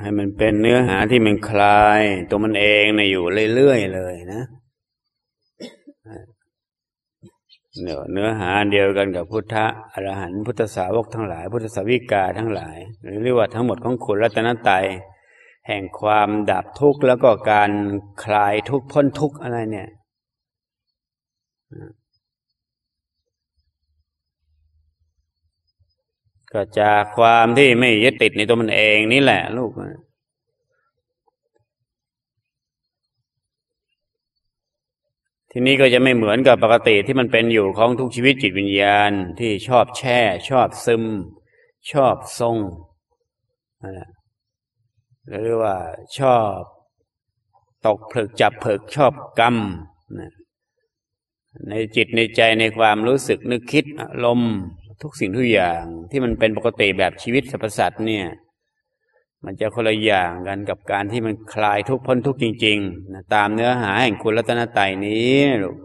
ให้มันเป็นเนื้อหาที่มันคลาย ตัวมันเองนะอยู่เรื่อยๆเลยนะเนื้อเนื้อหาเดียวกันกับพุทธะอรหันต์พุทธสาวกทั้งหลาย พุทธสาวิกาทั้งหลาย หรือเรียกว่าทั้งหมดของคุณรัตนตรัยแห่งความดับทุกข์แล้วก็การคลายทุกข์พ้นทุกข์อะไรเนี่ย ก็จากความที่ไม่ยึดติดในตัวมันเองนี่แหละ ลูกทีนี้ก็จะไม่เหมือนกับปกติที่มันเป็นอยู่ของทุกชีวิตจิตวิญญาณที่ชอบแช่ ชอบซึม ชอบทรงนะเรียกว่าชอบตกผลึกจับผลึกชอบกรรมนะในจิตในใจในความรู้สึกนึกคิดอารมณ์ ทุกสิ่งทุกอย่างที่มันเป็นปกติแบบชีวิตสรรพสัตว์เนี่ย มันจะคนละอย่างกันกับการที่มันคลายทุกพ้นทุกจริงๆนะตามเนื้อหาแห่งคุณรัตนตรัยนี้ลูก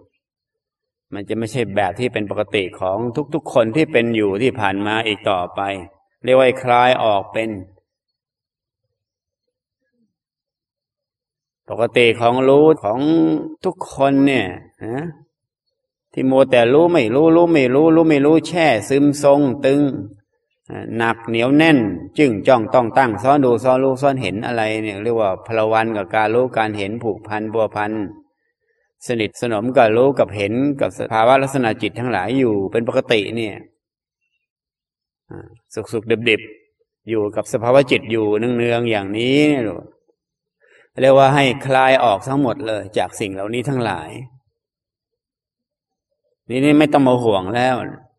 มันจะไม่ใช่แบบที่เป็นปกติของทุกๆคนที่เป็นอยู่ที่ผ่านมาอีกต่อไป เรียกว่าคลายออกเป็น ปกติของรู้ของทุกคนเนี่ยนะ ที่โมแต่รู้ไม่รู้รู้ไม่รู้รู้ไม่รู้แช่ ซึมทรงตึงหนักเหนียวแน่น จึงจ้องต้องตั้งซ้อนดูซ้อนรู้ซ้อนเห็นอะไรเนี่ยเรียกว่าพลวันกับการรู้การเห็นผูกพันบัวพันสนิทสนมกับรู้กับเห็นกับสภาวะลักษณะจิตทั้งหลายอยู่เป็นปกติเนี่ยสุขสุขดิบดิบอยู่กับสภาวะจิตอยู่เนืองๆอย่างนี้เรียกว่าให้คลายออกทั้งหมดเลย จากสิ่งเหล่านี้ทั้งหลาย นี่นี่ไม่ต้องมาห่วงแล้ว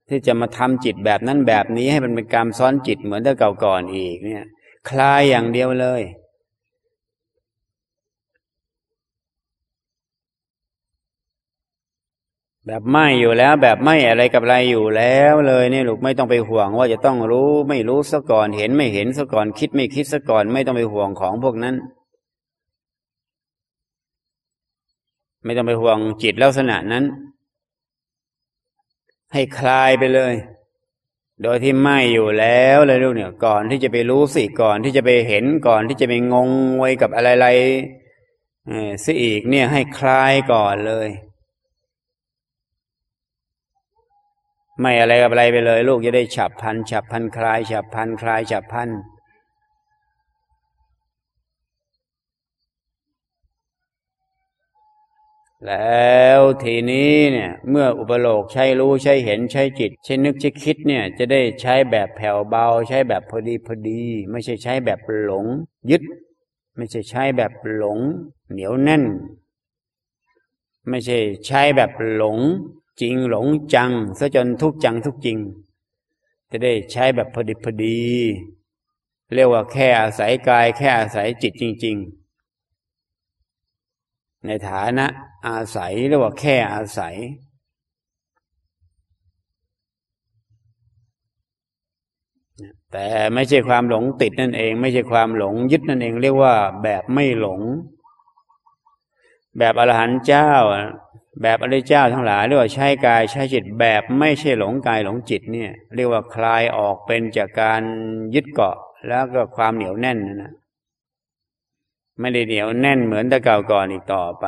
ที่จะมาทำจิตแบบนั้นแบบนี้ให้มันเป็นการซ้อนจิตเหมือนแต่เก่าก่อนอีกเนี่ย คลายอย่างเดียวเลย แบบไม่อยู่แล้ว แบบไม่อะไรกับอะไรอยู่แล้วเลยเนี่ยลูกไม่ต้องไปห่วงว่าจะต้องรู้ไม่รู้ซะก่อนเห็นไม่เห็นซะก่อนคิดไม่คิดซะก่อนไม่ต้องไปห่วงของพวกนั้นไม่ต้องไปห่วงจิตลักษณะนั้น ให้คลายไปเลย โดยที่ไม่อยู่แล้วเลยลูกเนี่ย ก่อนที่จะไปรู้สิก่อนที่จะไปเห็นก่อนที่จะไปงงงวยกับอะไรๆสิอีกเนี่ยให้คลายก่อนเลย ไม่อะไรกับอะไรไปเลย ลูกจะได้ฉับพันฉับพันคลายฉับพันคลายฉับพัน แล้วทีนี้เนี่ยเมื่ออุปโลกใช้รู้ใช้เห็นใช้จิต ใช้นึกใช้คิดเนี่ยจะได้ใช้แบบแผ่วเบา ใช้แบบพอดีพอดี ไม่ใช่ใช้แบบหลง ยึด ไม่ใช่ใช้แบบหลง เหนียวแน่น ไม่ใช่ใช้แบบหลง จริงหลงจังซะจนทุกจังทุกจริง จะได้ใช้แบบพอดีพอดี เรียกว่าแค่อาศัยกายแค่อาศัยจิตจริง ๆ ในฐานะอาศัยหรือว่าแค่อาศัย แต่ไม่ใช่ความหลงติดนั่นเอง ไม่ใช่ความหลงยึดนั่นเอง เรียกว่าแบบไม่หลง แบบอรหันต์เจ้า แบบอริเจ้าทั้งหลายเรียกว่าใช้กายใช้จิตแบบไม่ใช่หลงกายหลงจิตเนี่ย เรียกว่าคลายออกเป็นจากการยึดเกาะ แล้วก็ความเหนียวแน่นนะ ไม่ได้เหนียวแน่นเหมือนแต่เก่าก่อนอีกต่อไป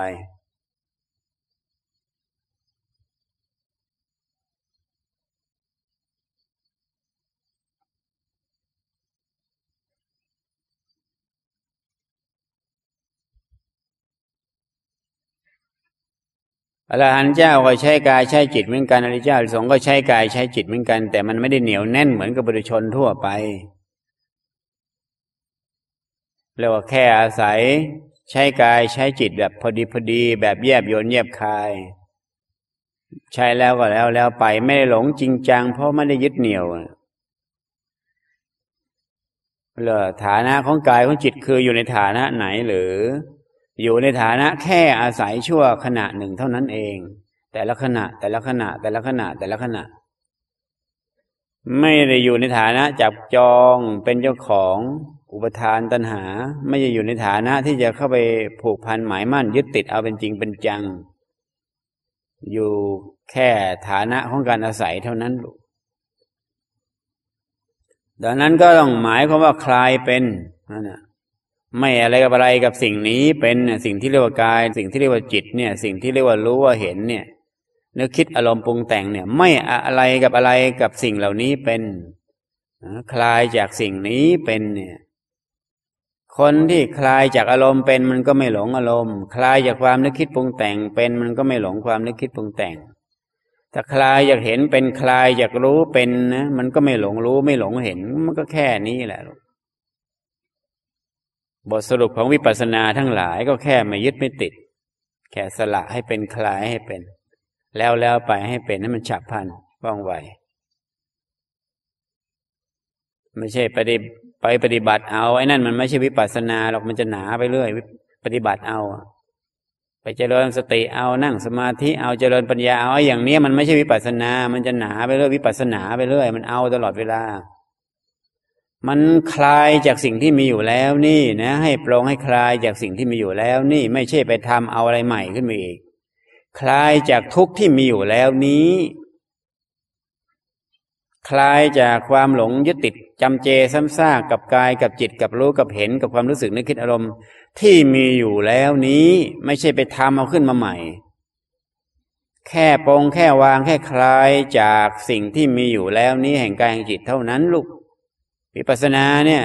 อรหันต์เจ้าก็ใช้กายใช้จิตเหมือนกันอริยเจ้าสงก็ใช้กายใช้จิตเหมือนกัน แต่มันไม่ได้เหนียวแน่นเหมือนกับบุรุชนทั่วไป เรียกว่าแค่อาศัยใช้กายใช้จิตแบบพอดีพอดีแบบแยบโยนแยบคาย ใช้แล้วก็แล้วแล้วไปไม่ได้หลงจริงจัง เพราะไม่ได้ยึดเหนี่ยวเลยฐานะของกายของจิตคืออยู่ในฐานะไหนหรือ อยู่ในฐานะแค่อาศัยชั่วขณะหนึ่งเท่านั้นเอง แต่ละขณะ แต่ละขณะ แต่ละขณะแต่ละขณะ ไม่ได้อยู่ในฐานะจับจองเป็นเจ้าของ อุปทานตัณหาไม่จะอยู่ในฐานะที่จะเข้าไปผูกพันหมายมั่น ยึดติดเอาเป็นจริงเป็นจัง อยู่แค่ฐานะของการอาศัยเท่านั้นลูกดังนั้นก็ต้องหมายความว่าคลายเป็นนั่นนะไม่อะไรกับอะไรกับสิ่งนี้เป็นสิ่งที่เรียกว่ากาย สิ่งที่เรียกว่าจิตเนี่ย สิ่งที่เรียกว่ารู้ว่าเห็นเนี่ยนึกคิดอารมณ์ปรุงแต่งเนี่ย ไม่อะไรกับอะไรกับสิ่งเหล่านี้เป็นคลายจากสิ่งนี้เป็นเนี่ย คนที่คลายจากอารมณ์เป็นมันก็ไม่หลงอารมณ์ คลายจากความนึกคิดปรุงแต่งเป็นมันก็ไม่หลงความนึกคิดปรุงแต่งถ้าคลายอยากเห็นเป็นคลายอยากรู้เป็นนะมันก็ไม่หลงรู้ไม่หลงเห็นมันก็แค่นี้แหละบทสรุปของวิปัสสนาทั้งหลายก็แค่ไม่ยึดไม่ติด แค่สละให้เป็นคลายให้เป็น แล้วแล้วไปให้เป็นให้มันฉับพลันว่องไวไม่ใช่ปฏิ ไปปฏิบัติเอา ไอ้นั่นมันไม่ใช่วิปัสสนาหรอกมันจะหนาไปเรื่อยปฏิบัติเอา ไปเจริญสติเอานั่งสมาธิเอาเจริญปัญญาเอาอย่างนี้มันไม่ใช่วิปัสสนา มันจะหนาไปเรื่อยวิปัสสนาไปเรื่อยมันเอาตลอดเวลา มันคลายจากสิ่งที่มีอยู่แล้วนี่นะ ให้ปรงให้คลายจากสิ่งที่มีอยู่แล้ว นี่ไม่ใช่ไปทำเอาอะไรใหม่ขึ้นมาอีกคลายจากทุกข์ที่มีอยู่แล้วนี้ คลายจากความหลงยึดติดจำเจซ้ำซากกับกายกับจิตกับรู้กับเห็นกับความรู้สึกนึกคิดอารมณ์ ที่มีอยู่แล้วนี้ไม่ใช่ไปทำเอาขึ้นมาใหม่ แค่ปองแค่วางแค่คลายจากสิ่งที่มีอยู่แล้วนี้แห่งกายแห่งจิตเท่านั้นลูกวิปัสสนาเนี่ย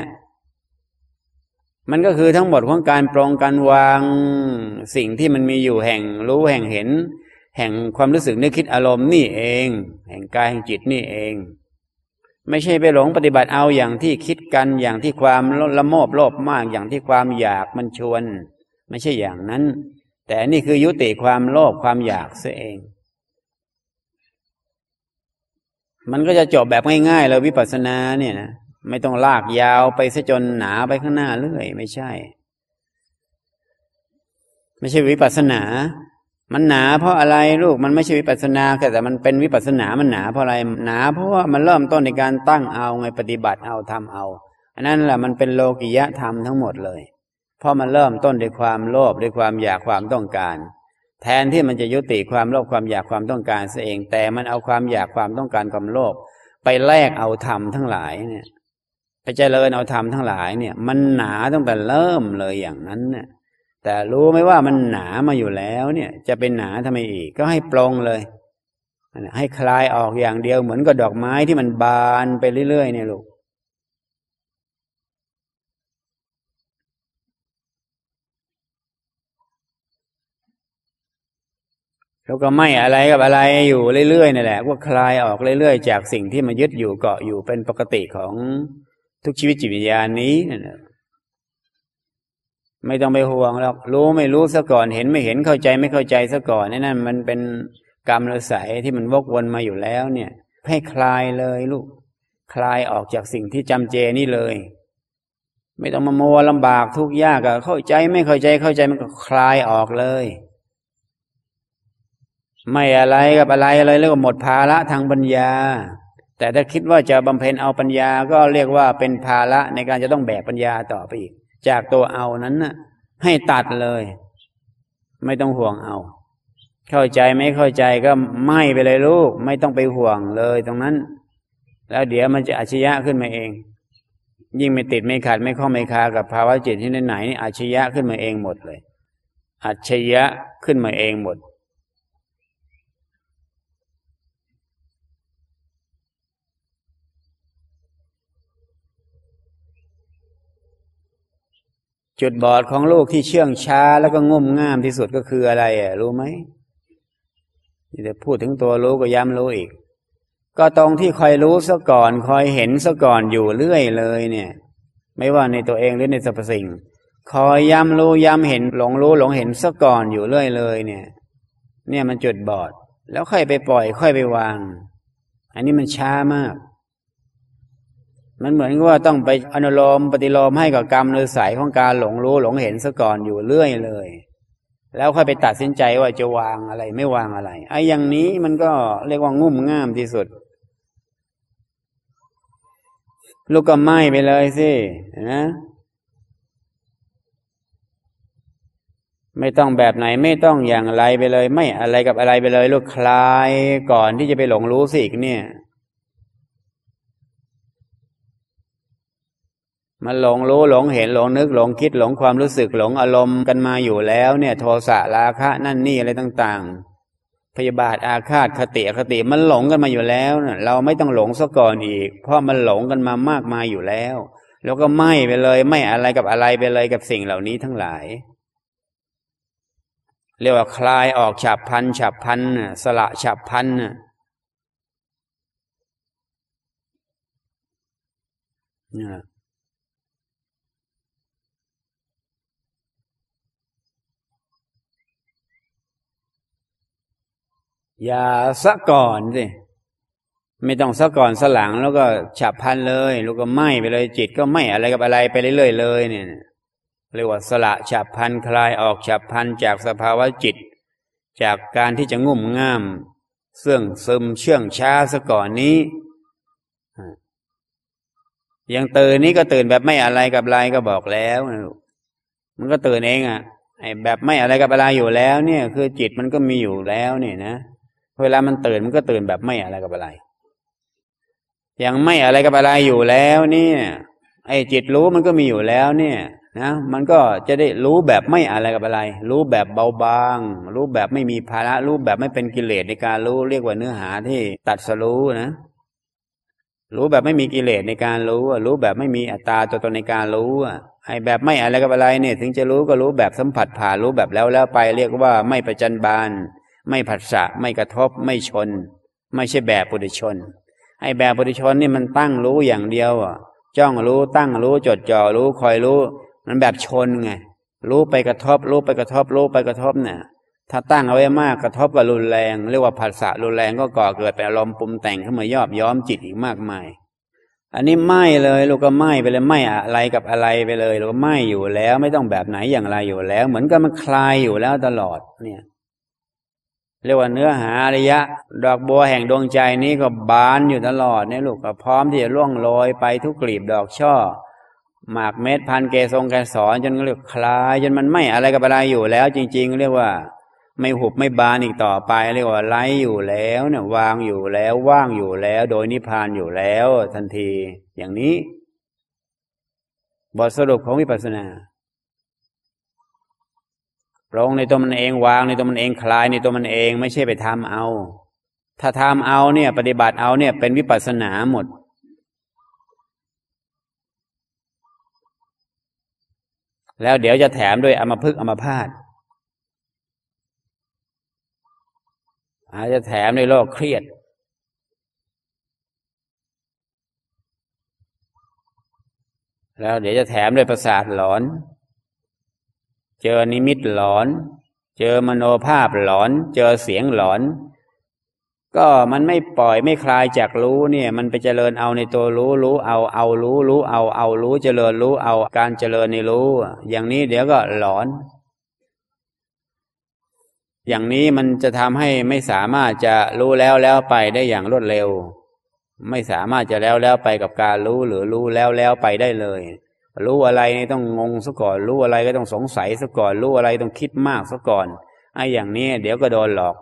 มันก็คือทั้งหมดของการปรองการวางสิ่งที่มันมีอยู่แห่งรู้แห่งเห็น แห่งความรู้สึกนึกคิดอารมณ์นี่เอง แห่งกายแห่งจิตนี่เอง ไม่ใช่ไปหลงปฏิบัติเอาอย่างที่คิดกันอย่างที่ความละโมบโลภมากอย่างที่ความอยากมันชวน ไม่ใช่อย่างนั้น แต่นี่คือยุติความโลภความอยากเสียเอง มันก็จะจบแบบง่ายๆเลยวิปัสสนาเนี่ยนะไม่ต้องลากยาวไปซะจนหนาไปข้างหน้าเรื่อย ไม่ใช่ ไม่ใช่วิปัสสนา มันหนาเพราะอะไรลูกมันไม่ใช่วิปัสนาแต่มันเป็นวิปัสนามันหนาเพราะอะไรหนาเพราะว่ามันเริ่มต้นในการตั้งเอาไงปฏิบัติเอาทำเอา อันนั้นแหละมันเป็นโลกิยะธรรมทั้งหมดเลย เพราะมันเริ่มต้นด้วยความโลภด้วยความอยากความต้องการ แทนที่มันจะยุติความโลภความอยากความต้องการซะเอง แต่มันเอาความอยากความต้องการความโลภไปแลกเอาธรรมทั้งหลายเนี่ยไปเจริญเอาธรรมทั้งหลายเนี่ย มันหนาตั้งแต่เริ่มเลยอย่างนั้นเนี่ย แต่รู้ไหมว่ามันหนามาอยู่แล้วเนี่ย จะเป็นหนาทำไมอีก ก็ให้ปลงเลย ให้คลายออกอย่างเดียวเหมือนกับดอกไม้ที่มันบานไปเรื่อยๆเนี่ยลูกแล้วก็ไม่อะไรกับอะไรอยู่เรื่อยๆนี่แหละก็คลายออกเรื่อยๆ จากสิ่งที่มายึดอยู่เกาะอยู่เป็นปกติของทุกชีวิตจิตวิญญาณนี้นั่นะ ไม่ต้องไปห่วงหรอกรู้ไม่รู้ซะก่อนเห็นไม่เห็นเข้าใจไม่เข้าใจซะก่อนนี่นั่นมันเป็นกรรมฤสายที่มันวกวนมาอยู่แล้วเนี่ย ให้คลายเลยลูก คลายออกจากสิ่งที่จำเจนี่เลย ไม่ต้องมาโมลำบากทุกยากอะเข้าใจไม่เข้าใจเข้าใจมันก็คลายออกเลย ไม่อะไรกับอะไรอะไรแล้วก็หมดภาระทางปัญญา แต่ถ้าคิดว่าจะบำเพ็ญเอาปัญญาก็เรียกว่าเป็นภาระในการจะต้องแบกปัญญาต่อไปอีก จากตัวเอานั้นน่ะ ให้ตัดเลย ไม่ต้องห่วงเอา เข้าใจไม่เข้าใจก็ไม่ไปเลยลูก ไม่ต้องไปห่วงเลยตรงนั้น แล้วเดี๋ยวมันจะอัจฉริยะขึ้นมาเอง ยิ่งไม่ติดไม่ขาดไม่ข้อไม่คากับภาวะจิตที่ไหนนี่อัจฉริยะขึ้นมาเองหมดเลยอัจฉริยะขึ้นมาเองหมด จุดบอดของลูกที่เชื่องช้าแล้วก็งุ่มง่ามที่สุดก็คืออะไรอะรู้ไหมจะพูดถึงตัวรู้ก็ย้ำรู้อีก ก็ตรงที่คอยรู้ซะก่อน คอยเห็นซะก่อนอยู่เรื่อยเลยเนี่ย ไม่ว่าในตัวเองหรือในสรรพสิ่ง คอยย้ำรู้ย้ำเห็นหลงรู้หลงเห็นซะก่อนอยู่เรื่อยเลย เนี่ย เนี่ยมันจุดบอด แล้วค่อยไปปล่อย ค่อยไปวาง อันนี้มันช้ามาก มันเหมือนกับว่าต้องไปอนุโลมปฏิโลมให้กับกรรมในสายของการหลงรู้หลงเห็นซะก่อนอยู่เรื่อยเลย แล้วค่อยไปตัดสินใจว่าจะวางอะไรไม่วางอะไรไอ้อย่างนี้มันก็เรียกว่างุ่มง่ามที่สุด ลูกก็ไหม้ไปเลยสินะไม่ต้องแบบไหนไม่ต้องอย่างไรไปเลย ไม่อะไรกับอะไรไปเลย ลูกคลายก่อนที่จะไปหลงรู้สิกเนี่ย มันหลงรู้หลงเห็นหลงนึกหลงคิดหลงความรู้สึกหลงอารมณ์กันมาอยู่แล้ว เนี่ยโทสะราคะนั่นนี่อะไรต่าง ๆ พยาบาทอาฆาตคติอคติมันหลงกันมาอยู่แล้วเนะเราไม่ต้องหลงซะก่อนอีก เพราะมันหลงกันมามากมายอยู่แล้ว แล้วก็ไม่ไปเลย ไม่อะไรกับอะไรไปเลยกับสิ่งเหล่านี้ทั้งหลาย เรียกว่าคลายออกฉับพันฉับพันสละฉับพันเนี่ย อย่าสะก่อนสิไม่ต้องสะก่อนสลังแล้วก็ฉับพันเลย แล้วก็ไหม้ไปเลย จิตก็ไหม้อะไรกับอะไรไปเรื่อยๆเลยเนี่ยเรียกว่าสละฉับพันคลายออกฉับพันจากสภาวะจิต จากการที่จะงุ่มง่าม เสื่องซึมเชื่องช้าซะก่อนนี้ยังตื่นนี้ก็ตื่นแบบไม่อะไรกับอะไรก็บอกแล้วมันก็ตื่นเองอะไอ้แบบไม่อะไรกับอะไรอยู่แล้ว เนี่ย คือจิตมันก็มีอยู่แล้วเนี่ยนะ เวลามันตื่นมันก็ตื่นแบบไม่อะไรกับอะไร ยังไม่อะไรกับอะไรอยู่แล้วเนี่ยไอ้จิตรู้มันก็มีอยู่แล้วเนี่ยนะมันก็จะได้รู้แบบไม่อะไรกับอะไร รู้แบบเบาบาง รู้แบบไม่มีภาระรู้แบบไม่เป็นกิเลสในการรู้เรียกว่าเนื้อหาที่ตัดสรู้นะ รู้แบบไม่มีกิเลสในการรู้รู้แบบไม่มีอัตตาตัวตนในการรู้ไอ้แบบไม่อะไรกับอะไรเนี่ย ถึงจะรู้ก็รู้แบบสัมผัสผ่านรู้แบบแล้วแล้วไป เรียกว่าไม่ประจันบาน ไม่ผัสสะไม่กระทบไม่ชน ไม่ใช่แบบปุถุชนไอ้แบบปุถุชนนี่มันตั้งรู้อย่างเดียวอะจ้องรู้ตั้งรู้จดจ่อรู้คอยรู้ มันแบบชนไงรู้ไปกระทบ รู้ไปกระทบ รู้ไปกระทบเนี่ยถ้าตั้งเอาไว้มากกระทบกับรุนแรง เรียกว่าผัสสะรุนแรงก็ก่อเกิดเป็นอารมณ์ปรุงแต่งขึ้นมายอบย้อมจิตอีกมากมาย อันนี้ไม่เลยลูกก็ไม่ไปเลยไม่อะไรกับอะไรไปเลยลูกก็ไม่อยู่แล้ว ไม่ต้องแบบไหนอย่างไรอยู่แล้ว เหมือนกับมันคลายอยู่แล้วตลอดเนี่ย เรียกว่าเนื้อหาอริยะ ดอกบัวแห่งดวงใจนี้ก็บานอยู่ตลอดเนี่ยลูกก็พร้อมที่จะล่วงโรยไปทุกกลีบดอกช่อ หมากเม็ดพันเกสงกสอนจนเรียกคลายจนมันไม่อะไรกับอะไรอยู่แล้ว จริง ๆ เรียกว่า ไม่หุบไม่บานอีกต่อไป เรียกว่าไร้อยู่แล้วเนี่ยวางอยู่แล้วว่างอยู่แล้ว โดยนิพพานอยู่แล้ว ทันที อย่างนี้ บทสรุปของวิปัสสนา ลงในตัวมันเองวางในตัวมันเองคลายในตัวมันเองไม่ใช่ไปทำเอา ถ้าทำเอาเนี่ย ปฏิบัติเอาเนี่ย เป็นวิปัสสนาหมด แล้วเดี๋ยวจะแถมด้วยอมพึกอมพาตอาจจะแถมในโรคเครียดแล้วเดี๋ยวจะแถมด้วยประสาทหลอน เจอนิมิตหลอน เจอมโนภาพหลอน เจอเสียงหลอน ก็มันไม่ปล่อยไม่คลายจากรู้เนี่ย มันไปเจริญเอาในตัวรู้รู้เอาเอารู้รู้เอาเอารู้เจริญรู้เอาการเจริญในรู้ อย่างนี้เดี๋ยวก็หลอน อย่างนี้มันจะทำให้ไม่สามารถจะรู้แล้วแล้วไปได้อย่างรวดเร็ว ไม่สามารถจะแล้วแล้วไปกับการรู้หรือรู้แล้วแล้วไปได้เลย รู้อะไรนี่ต้องงงซะก่อน รู้อะไรก็ต้องสงสัยซะก่อน รู้อะไรต้องคิดมากซะก่อนไอ้อย่างนี้เดี๋ยวก็โดนหลอก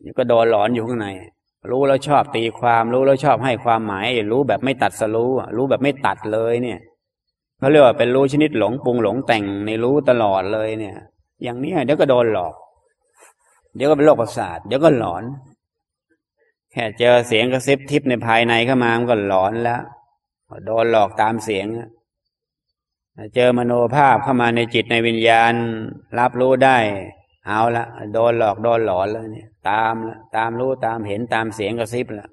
เดี๋ยวก็โดนหลอนอยู่ข้างใน รู้แล้วชอบตีความ รู้แล้วชอบให้ความหมาย รู้แบบไม่ตัดสรู้รู้แบบไม่ตัดเลยเนี่ยเขาเรียกว่าเป็นรู้ชนิดหลงปรุงหลงแต่งในรู้ตลอดเลยเนี่ย อย่างนี้เดี๋ยวก็โดนหลอก เดี๋ยวก็เป็นโรคประสาทเดี๋ยวก็หลอน แค่เจอเสียงกระซิบทิพในภายในเข้ามามันก็หลอนแล้ว โดนหลอกตามเสียง เจอมโนภาพเข้ามาในจิตในวิญญาณ รับรู้ได้ เอาละโดนหลอกโดนหลอนแล้วเนี่ย ตามละตามรู้ตามเห็นตามเสียงกระซิบละ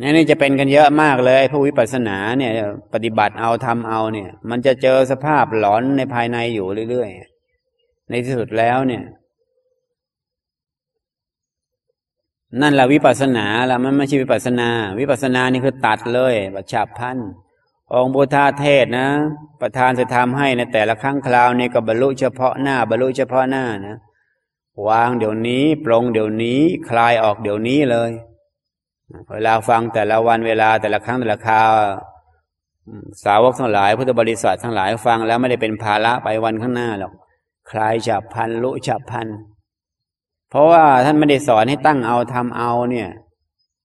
นี่นี่จะเป็นกันเยอะมากเลยผู้วิปัสสนาเนี่ย ปฏิบัติเอาทำเอาเนี่ย มันจะเจอสภาพหลอนในภายในอยู่เรื่อยๆในที่สุดแล้วเนี่ย นั่นแหละวิปัสนาละมันไม่ใช่วิปัสนา วิปัสนานี่คือตัดเลยบัฉับพันองค์บุทาเทศนะ ประธานจะทำให้ในแต่ละครั้งคราวนี่ก็บรรลุเฉพาะหน้าบรรลุเฉพาะหน้านะ วางเดี๋ยวนี้ปรงเดี๋ยวนี้คลายออกเดี๋ยวนี้เลย เวลาฟังแต่ละวันเวลาแต่ละครั้งแต่ละคราวสาวกทั้งหลายพุทธบริษัททั้งหลายฟังแล้วไม่ได้เป็นภาระไปวันข้างหน้าหรอกคลายฉับพันลุฉับพันธ เพราะว่าท่านไม่ได้สอนให้ตั้งเอาทำเอาเนี่ย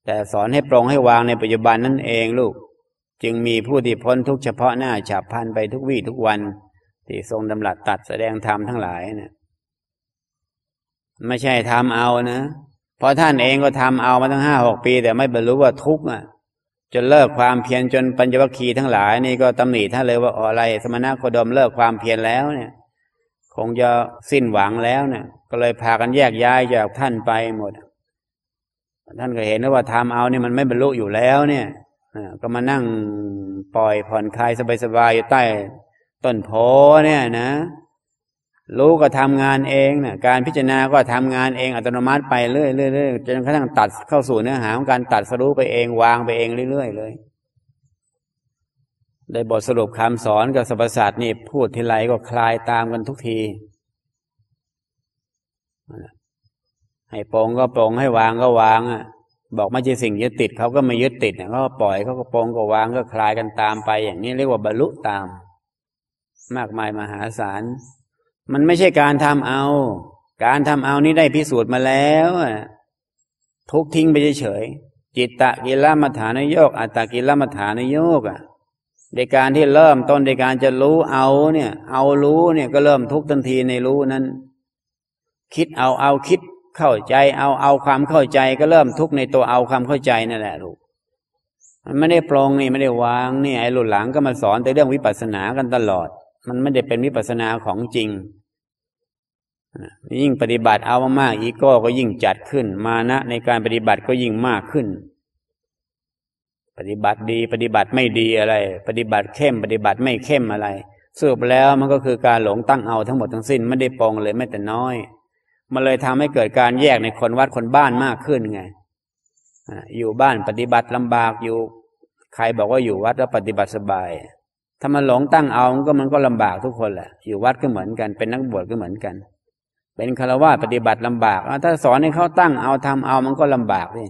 แต่สอนให้ปรงให้วางในปัจจุบันนั่นเองลูก จึงมีผู้ที่พ้นทุกเฉพาะหน้าฉับพันไปทุกวี่ทุกวัน ที่ทรงดำรัสตัดแสดงธรรมทั้งหลายเนะี่ยไม่ใช่ทำเอานะเพราะท่านเองก็ทำเอามาตั้งห้าหกปี แต่ไม่บรรลุว่าทุกข์อะจนเลิกความเพียรจนปัญญวัคคีทั้งหลาย นี่ก็ตำหนิท่านเลยว่าอะไร สมณะโคดมเลิกความเพียรแล้วเนี่ย คงจะสิ้นหวังแล้วเนี่ย ก็เลยพากันแยกย้ายจากท่านไปหมด ท่านก็เห็นว่าทำเอาเนี่ยมันไม่บรรลุอยู่แล้ว เนี่ยก็มานั่งปล่อยผ่อนคลายสบายๆอยู่ใต้ต้นโพเนี่ยนะ รู้ก็ทำงานเองนะการพิจารณาก็ทำงานเองอัตโนมัติไปเรื่อยๆจนกระทั่งตัดเข้าสู่เนื้อหาของการตัดสรู้ไปเองวางไปเองเรื่อยๆเลยได้บทสรุปคำสอนกับสรรพสัตว์นี่พูดทีไรก็คลายตามกันทุกที ให้ปรงก็ปรงให้วางก็วางอะ บอกไม่ใช่สิ่งยึดติดเขาก็ไม่ยึดติดเขาก็ปล่อยเขาก็ปรงก็วางก็คลายกันตามไป อย่างนี้เรียกว่าบรรลุตาม มากมายมหาศาลมันไม่ใช่การทำเอา การทำเอานี้ได้พิสูจน์มาแล้วทุกทิ้งไปเฉยจิตตะกิลมัฐานโยกอัตตะกิลมัฐานโยกอะในการที่เริ่มต้นในการจะรู้เอาเนี่ย เอารู้เนี่ยก็เริ่มทุกทันทีในรู้นั้น คิดเอาเอาคิด เข้าใจเอาเอาความเข้าใจก็เริ่มทุกข์ในตัวเอาความเข้าใจนั่นแหละลูกมันไม่ได้ปรองนี่ไม่ได้วางนี่ไอ้หลุดหลังก็มาสอนแต่เรื่องวิปัสสนากันตลอด มันไม่ได้เป็นวิปัสสนาของจริงยิ่งปฏิบัติเอามากอีโก้ก็ยิ่งจัดขึ้น มานะในการปฏิบัติก็ยิ่งมากขึ้น ปฏิบัติดี ปฏิบัติไม่ดีอะไร ปฏิบัติเข้ม ปฏิบัติไม่เข้มอะไรสรุปแล้วมันก็คือการหลงตั้งเอาทั้งหมดทั้งสิ้นไม่ได้ปองเลยแม้แต่น้อย มันเลยทำให้เกิดการแยกในคนวัดคนบ้านมากขึ้นไงอยู่บ้านปฏิบัติลำบากอยู่ใครบอกว่าอยู่วัดแล้วปฏิบัติสบาย ถ้ามันหลงตั้งเอามันก็มันก็ลำบากทุกคนแหละ อยู่วัดก็เหมือนกัน เป็นนักบวชก็เหมือนกัน เป็นคารวะปฏิบัติลำบากถ้าสอนให้เขาตั้งเอาทำเอามันก็ลำบากเลย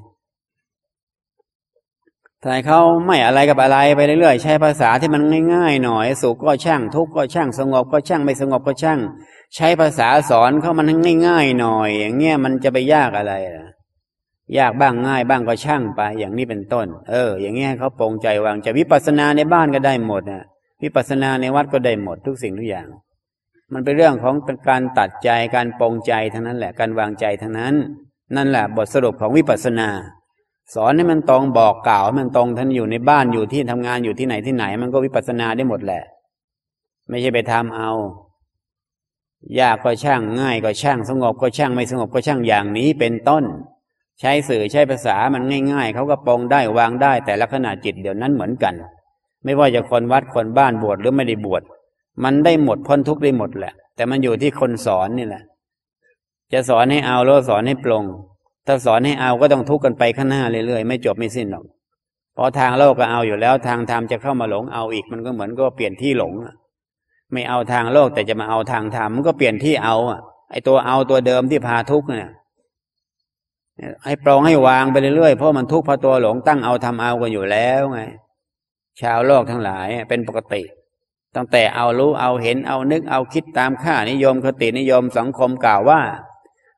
ถ้าเขาไม่อะไรกับอะไรไปเรื่อยๆ ใช้ภาษาที่มันง่ายๆหน่อย สุขก็ช่าง ทุกข์ก็ช่าง สงบก็ช่าง ไม่สงบก็ช่าง ใช้ภาษาสอนเขามันง่ายๆหน่อย อย่างเงี้ยมันจะไปยากอะไรล่ะ ยากบ้างง่ายบ้างก็ช่างไป อย่างนี้เป็นต้น เออ อย่างเงี้ยเขาปรงใจวางจะวิปัสสนาในบ้านก็ได้หมดนะวิปัสสนาในวัดก็ได้หมดทุกสิ่งทุกอย่าง มันเป็นเรื่องของการตัดใจการปองใจทั้งนั้นแหละ การวางใจทั้งนั้น นั่นแหละบทสรุปของวิปัสสนา สอนให้มันตรงบอกกล่าวให้มันตรงท่านอยู่ในบ้านอยู่ที่ทำงานอยู่ที่ไหนที่ไหน มันก็วิปัสสนาได้หมดแหละ ไม่ใช่ไปทำเอายากก็ช่างง่ายก็ช่างสงบก็ช่างไม่สงบก็ช่างอย่างนี้เป็นต้น ใช้สื่อใช้ภาษามันง่าย ๆเขาก็ปองได้วางได้ แต่ละขณะจิตเดี๋ยวนั้นเหมือนกัน ไม่ว่าจะคนวัดคนบ้านบวชหรือไม่ได้บวชมันได้หมดพ้นทุกข์ได้หมดแหละ แต่มันอยู่ที่คนสอนนี่แหละ จะสอนให้เอาหรือสอนให้ปลง ถ้าสอนให้เอาก็ต้องทุกข์กันไปข้างหน้าเรื่อยๆไม่จบไม่สิ้นหรอกเพราะทางโลกก็เอาอยู่แล้วทางธรรมจะเข้ามาหลงเอาอีกมันก็เหมือนก็เปลี่ยนที่หลงไม่เอาทางโลกแต่จะมาเอาทางธรรมมันก็เปลี่ยนที่เอาอะไอตัวเอาตัวเดิมที่พาทุกข์เนี่ยให้ปรองให้วางไปเรื่อยๆเพราะมันทุกข์เพราะตัวหลงตั้งเอาทำเอากันอยู่แล้วไง ชาวโลกทั้งหลายเป็นปกติ ตั้งแต่เอารู้เอาเห็นเอานึกเอาคิดตามค่านิยมคตินิยมสังคมกล่าวว่า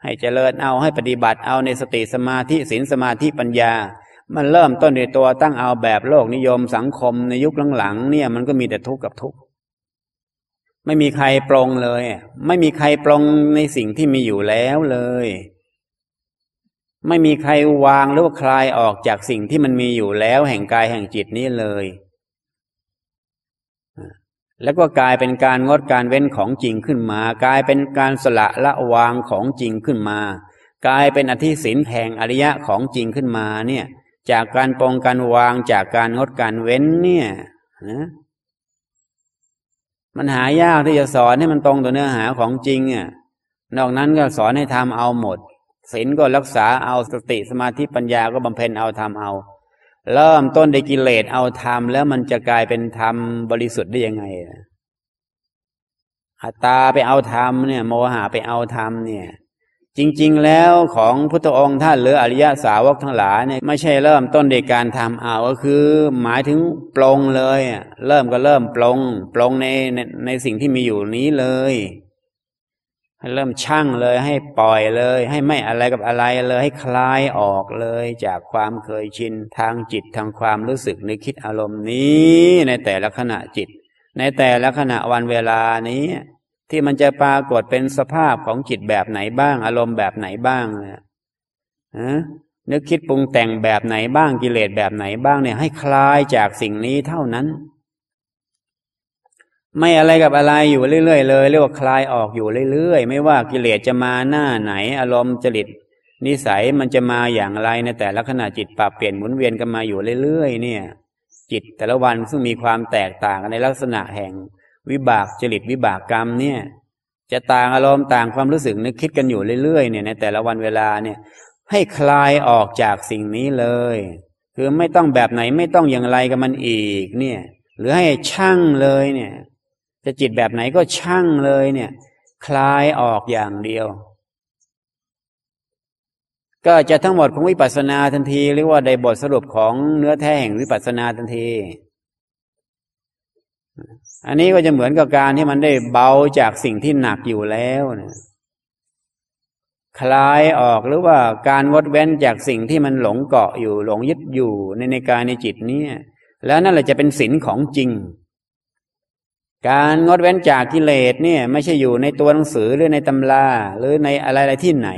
ให้เจริญเอาให้ปฏิบัติเอาในสติสมาธิศีลสมาธิปัญญา มันเริ่มต้นในตัวตั้งเอาแบบโลกนิยมสังคมในยุคหลังๆเนี่ยมันก็มีแต่ทุกข์กับทุกข์ไม่มีใครปรงเลย ไม่มีใครปรงในสิ่งที่มีอยู่แล้วเลย ไม่มีใครวางหรือว่าคลายออกจากสิ่งที่มันมีอยู่แล้วแห่งกายแห่งจิตนี้เลย แล้วก็กลายเป็นการงดการเว้นของจริงขึ้นมา กลายเป็นการสละละวางของจริงขึ้นมา กลายเป็นอธิศินแห่งอริยะของจริงขึ้นมาเนี่ย จากการปองการวางจากการงดการเว้นเนี่ยนะมันหายากที่จะสอนให้มันตรงต่อเนื้อหาของจริงอะนอกนั้นก็สอนให้ทำเอาหมดศีลก็รักษาเอาสติสมาธิปัญญาก็บำเพ็ญเอาทำเอา เริ่มต้นได้กิเลสเอาธรรมแล้วมันจะกลายเป็นธรรมบริสุทธิ์ได้ยังไงอัตตาไปเอาธรรมเนี่ย โมหะไปเอาธรรมเนี่ย จริง ๆ แล้วของพุทธองค์ท่านหรืออริยสาวกทั้งหลายเนี่ยไม่ใช่เริ่มต้นในการทำเอาก็คือ หมายถึงปลงเลยเริ่มก็เริ่มปลงปลงในในในสิ่งที่มีอยู่นี้เลย ให้เริ่มช่างเลย ให้ปล่อยเลย ให้ไม่อะไรกับอะไรเลย ให้คลายออกเลยจากความเคยชินทางจิตทางความรู้สึกนึกคิดอารมณ์นี้ ในแต่ละขณะจิต ในแต่ละขณะวันเวลานี้ ที่มันจะปรากฏเป็นสภาพของจิตแบบไหนบ้าง อารมณ์แบบไหนบ้างเนี่ยนึกคิดปรุงแต่งแบบไหนบ้างกิเลสแบบไหนบ้างเนี่ย ให้คลายจากสิ่งนี้เท่านั้น ไม่อะไรกับอะไรอยู่เรื่อยๆเลยเรียกว่าคลายออกอยู่เรื่อยๆ ไม่ว่ากิเลสจะมาหน้าไหน อารมณ์จริต นิสัยมันจะมาอย่างไรในแต่ละขณะจิตปรับเปลี่ยนหมุนเวียนกันมาอยู่เรื่อยๆ เนี่ย จิตแต่ละวันซึ่งมีความแตกต่างกันในลักษณะแห่งวิบากจริตวิบากกรรมเนี่ย จะต่างอารมณ์ต่างความรู้สึกนึกคิดกันอยู่เรื่อยๆเนี่ยในแต่ละวันเวลาเนี่ย ให้คลายออกจากสิ่งนี้เลย คือไม่ต้องแบบไหนไม่ต้องอย่างไรกับมันอีกเนี่ย หรือให้ช่างเลยเนี่ย จะจิตแบบไหนก็ช่างเลยเนี่ย คลายออกอย่างเดียว ก็จะทั้งหมดของวิปัสสนาทันทีเรียกว่าได้บทสรุปของเนื้อแท้แห่งวิปัสสนาทันที อันนี้ก็จะเหมือนกับการที่มันได้เบาจากสิ่งที่หนักอยู่แล้วนะคลายออกหรือว่าการงดเว้นจากสิ่งที่มันหลงเกาะอยู่ หลงยึดอยู่ในในกายในจิตนี้แล้วนั่นแหละจะเป็นศีลของจริง การงดเว้นจากกิเลสเนี่ย ไม่ใช่อยู่ในตัวหนังสือหรือในตำราหรือในอะไรๆที่ไหน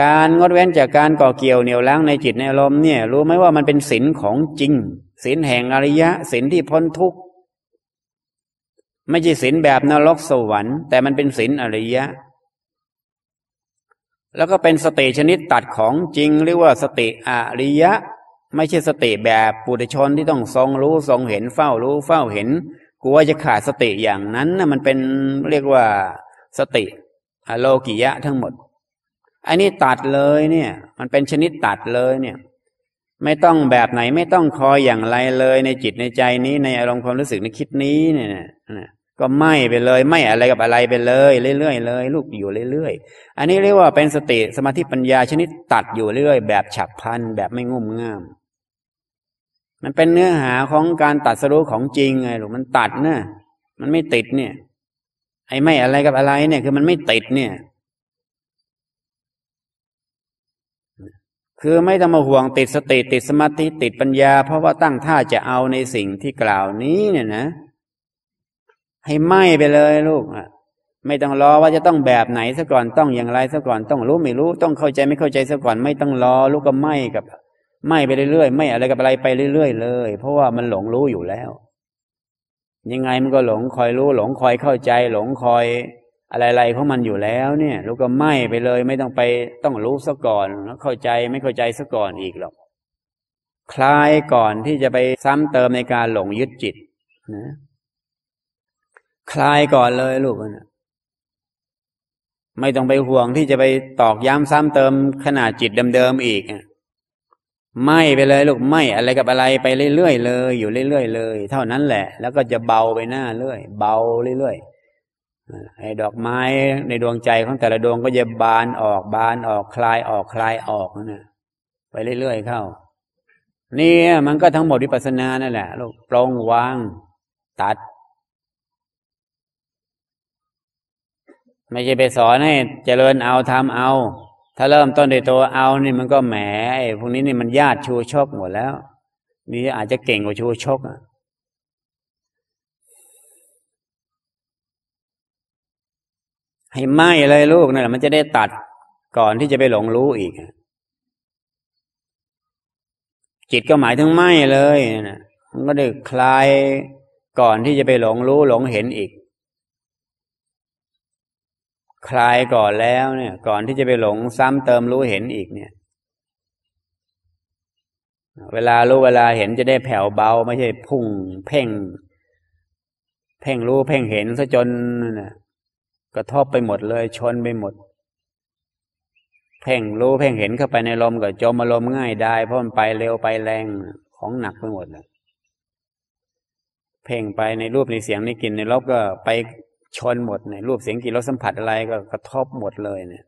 การงดเว้นจากการก่อเกี่ยวเหนี่ยวล้างในจิตในอารมณ์เนี่ยรู้ไหมว่ามันเป็นศีลของจริงศีลแห่งอริยะศีลที่พ้นทุกข์ไม่ใช่ศีลแบบนรกสวรรค์แต่มันเป็นศีลอริยะ แล้วก็เป็นสติชนิดตัดของจริง เรียกว่าสติอริยะ ไม่ใช่สติแบบปุถุชนที่ต้องทรงรู้ทรงเห็นเฝ้ารู้เฝ้าเห็น กลัวจะขาดสติอย่างนั้นนะมันเป็นเรียกว่าสติโลกิยะทั้งหมด อันนี้ตัดเลยเนี่ย มันเป็นชนิดตัดเลยเนี่ย ไม่ต้องแบบไหนไม่ต้องคอยอย่างไรเลยในจิตในใจนี้ในอารมณ์ความรู้สึกในคิดนี้เนี่ยก็ไม่ไปเลยไม่อะไรกับอะไรไปเลยเรื่อยๆเลย ลูกอยู่เรื่อยๆ อันนี้เรียกว่าเป็นสติสมาธิปัญญาชนิดตัดอยู่เรื่อยแบบฉับพลันแบบไม่งุ่มง่าม มันเป็นเนื้อหาของการตัดสรู้ของจริงไงหรือมันตัดเนะมันไม่ติดเนี่ย ไอ้ไม่อะไรกับอะไรเนี่ย คือมันไม่ติดเนี่ย คือไม่ต้องมาห่วงติดสติติดสมาธิติดปัญญา เพราะว่าตั้งท่าจะเอาในสิ่งที่กล่าวนี้เนี่ยนะ ให้ไหมไปเลยลูกอะไม่ต้องรอว่าจะต้องแบบไหนซะก่อนต้องอย่างไรซะก่อนต้องรู้ไม่รู้ ต้องเข้าใจไม่เข้าใจซะก่อน ไม่ต้องรอลูกก็ไหมกับ ไม่ไปเรื่อยๆไม่อะไรกับอะไรไปเรื่อยๆเลย เพราะว่ามันหลงรู้อยู่แล้ว ยังไงมันก็หลงคอยรู้ หลงคอยเข้าใจ หลงคอยอะไรๆของมันอยู่แล้ว เนี่ยลูกก็ไม่ไปเลย ไม่ต้องไปต้องรู้ซะก่อนแล้วเข้าใจไม่เข้าใจซะก่อนอีกหรอกคลายก่อนที่จะไปซ้ำเติมในการหลงยึดจิตนะคลายก่อนเลยลูกนะไม่ต้องไปห่วงที่จะไปตอกย้ำซ้ำเติมขนาดจิตเดิมๆอีก ไม่ไปเลยลูกไม่อะไรกับอะไรไปเรื่อยๆเลย อยู่เรื่อยๆเลย เท่านั้นแหละ แล้วก็จะเบาไปหน้าเรื่อยเบาเรื่อยๆไอ้ดอกไม้ในดวงใจของแต่ละดวงก็จะบานออกบานออกคลายออกคลายออกนะไปเรื่อยๆเข้านี่มันก็ทั้งหมดวิปัสสนานั่นแหละลูกปรงวางตัด ไม่ใช่ไปสอนให้เจริญเอาทำเอา ถ้าเริ่มต้นในตัวเอานี่มันก็แหมพวกนี้นี่มันญาติชูชกหมดแล้ว นี่อาจจะเก่งกว่าชูชกอะให้ไหมเลยลูกนั่นแหละมันจะได้ตัดก่อนที่จะไปหลงรู้อีก จิตก็หมายถึงไหมเลยนะมันก็ได้คลายก่อนที่จะไปหลงรู้หลงเห็นอีก คลายก่อนแล้วเนี่ย ก่อนที่จะไปหลงซ้ำเติมรู้เห็นอีกเนี่ย เวลารู้เวลาเห็นจะได้แผ่วเบา ไม่ใช่พุ่งเพ่ง เพ่งรู้เพ่งเห็นซะจนนะกระทบไปหมดเลย ชนไปหมด เพ่งรู้เพ่งเห็นเข้าไปในลมก็จมอารมณ์ง่ายได้เพราะมันไปเร็วไปแรงของหนักไปหมดเลยเพ่งไปในรูปในเสียงในกลิ่นในรสก็ไป ชนหมดเนี่ยรูปเสียงกลิ่นรสสัมผัสอะไรก็กระทบหมดเลยเนี่ย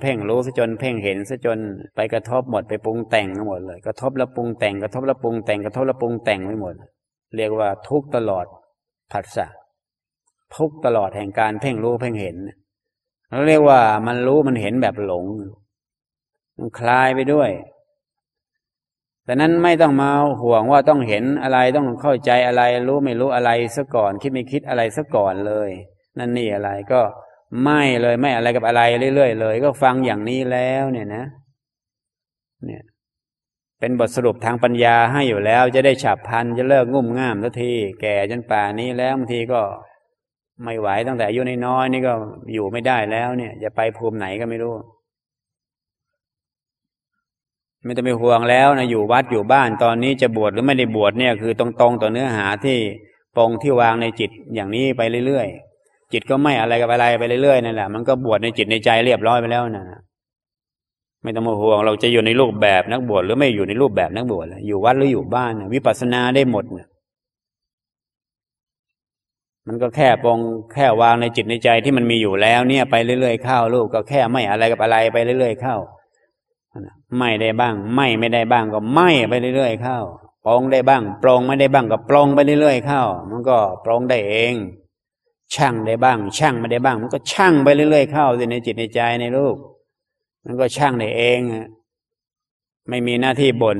เพ่งรู้ซะจน เพ่งเห็นซะจนไปกระทบหมดไปปรุงแต่งทั้งหมดเลย กระทบแล้วปรุงแต่งกระทบแล้วปรุงแต่งกระทบแล้วปรุงแต่งไปหมด เรียกว่าทุกตลอดผัสสะทุกตลอดแห่งการเพ่งรู้เพ่งเห็นเราเรียกว่ามันรู้มันเห็นแบบหลงมันคลายไปด้วย แต่นั้นไม่ต้องมาห่วงว่าต้องเห็นอะไรต้องเข้าใจอะไร รู้ไม่รู้อะไรซะก่อน คิดไม่คิดอะไรซะก่อนเลย นั่นนี่อะไรก็ไม่เลยไม่อะไรกับอะไรเรื่อยๆเลย ก็ฟังอย่างนี้แล้วเนี่ยนะ เนี่ยเป็นบทสรุปทางปัญญาให้อยู่แล้ว จะได้ฉับพันจะเลิกงุ่มง่ามสักที แก่จนป่านี้แล้วบางทีก็ไม่ไหวตั้งแต่อายุน้อยๆนี่ก็อยู่ไม่ได้แล้วเนี่ย จะไปภูมิไหนก็ไม่รู้ ไม่ต้องไปห่วงแล้วนะอยู่วัดอยู่บ้านตอนนี้จะบวชหรือไม่ได้บวชเนี่ยคือตรงๆต่อเนื้อหาที่ปองที่วางในจิตอย่างนี้ไปเรื่อยๆจิตก็ไม่อะไรกับอะไรไปเรื่อยๆนั่นแหละมันก็บวชในจิตในใจเรียบร้อยไปแล้วนะไม่ต้องมาห่วงเราจะอยู่ในรูปแบบนักบวชหรือไม่อยู่ในรูปแบบนักบวชอยู่วัดหรืออยู่บ้านวิปัสสนาได้หมดเนี่ยมันก็แค่ปองแค่วางในจิตในใจที่มันมีอยู่แล้วเนี่ย ไปเรื่อยๆเข้าลูกก็แค่ไม่อะไรกับอะไรไปเรื่อยๆเข้า ไม่ได้บ้าง ไม่ไม่ได้บ้างก็ไม่ไปเรื่อยๆเข้าปรองได้บ้างปรองไม่ได้บ้างก็ปรองไปเรื่อยๆเข้ามันก็ปรองได้เอง ช่างได้บ้าง ช่างไม่ได้บ้าง มันก็ช่างไปเรื่อยๆเข้าในจิตในใจในลูกมันก็ช่างได้เองไม่มีหน้าที่บน่น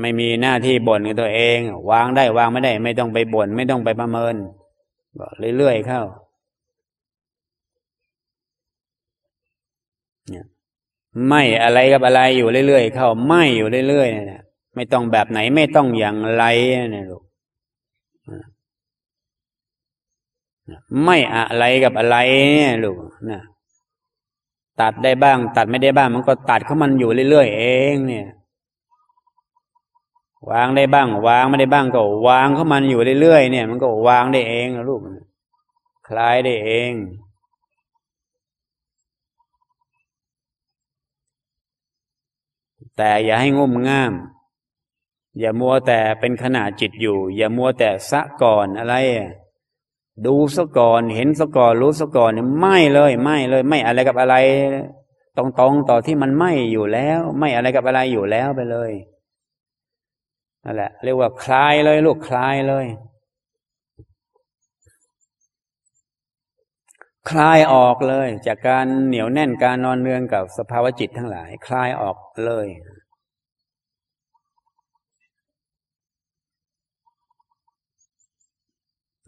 ไม่มีหน้าที่บ่นกับตัวเอง วางได้วางไม่ได้ ไม่ต้องไปบน่นไม่ต้องไปประเมินก็เรื่อยๆเข้าเนี่ย ไม่อะไรกับอะไรอยู่เรื่อยๆเข้าไม่อยู่เรื่อยๆเนี่ยไม่ต้องแบบไหนไม่ต้องอย่างไรเนี่ยลูกไม่อะไรกับอะไรเนี่ยลูกนะตัดได้บ้าง ตัดไม่ได้บ้าง มันก็ตัดเขามันอยู่เรื่อยๆเองเนี่ยวางได้บ้าง วางไม่ได้บ้างก็วางเขามันอยู่เรื่อยๆเนี่ย มันก็วางได้เองลูกคลายได้เอง แต่อย่าให้งุ่มง่าม อย่ามัวแต่เป็นขณะจิตอยู่ อย่ามัวแต่สะก่อนอะไร ดูสะก่อนเห็นสะก่อนรู้สะก่อนไม่เลยไม่เลยไม่อะไรกับอะไร ตรงๆต่อที่มันไม่อยู่แล้ว ไม่อะไรกับอะไรอยู่แล้วไปเลยนั่นแหละเรียกว่าคลายเลยลูกคลายเลย คลายออกเลย จากการเหนียวแน่นการนอนเนืองกับสภาวะจิตทั้งหลาย คลายออกเลย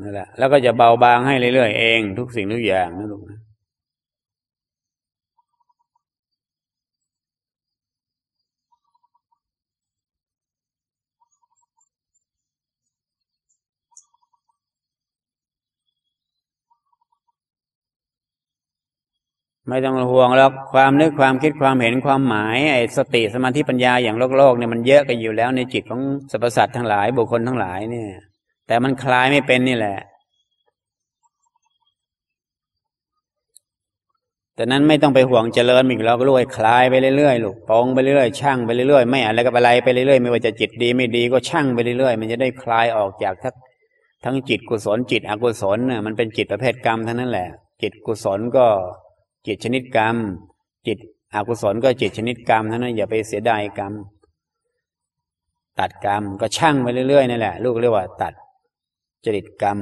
นั่นแหละ แล้วก็จะเบาบางให้เรื่อยๆเอง ทุกสิ่งทุกอย่างนะลูกนะ ไม่ต้องห่วงแล้วความนึกความคิดความเห็นความหมายไอ้สติสมาธิปัญญาอย่างโลกโลกเนี่ยมันเยอะกันอยู่แล้วในจิตของสรรพสัตว์ทั้งหลายบุคคลทั้งหลายเนี่ย แต่มันคลายไม่เป็นนี่แหละ แต่นั้นไม่ต้องไปห่วงเจริญอีกเราก็รู้คลายไปเรื่อยๆลูกปองไปเรื่อยๆช่างไปเรื่อยๆไม่อะไรกับอะไรไปเรื่อยๆไม่ว่าจะจิตดีไม่ดีก็ช่างไปเรื่อยๆมันจะได้คลายออกจากทั้งทั้งจิตกุศลจิตอกุศลเนี่ยมันเป็นจิตประเภทกรรมทั้งนั้นแหละ จิตกุศลก็ จิตชนิดกรรม จิตอกุศลก็จิตชนิดกรรมนั้นอย่าไปเสียดายกรรม ตัดกรรมก็ช่างไปเรื่อยๆนั่นแหละ ลูกเรียกว่า ตัดจริตกรรม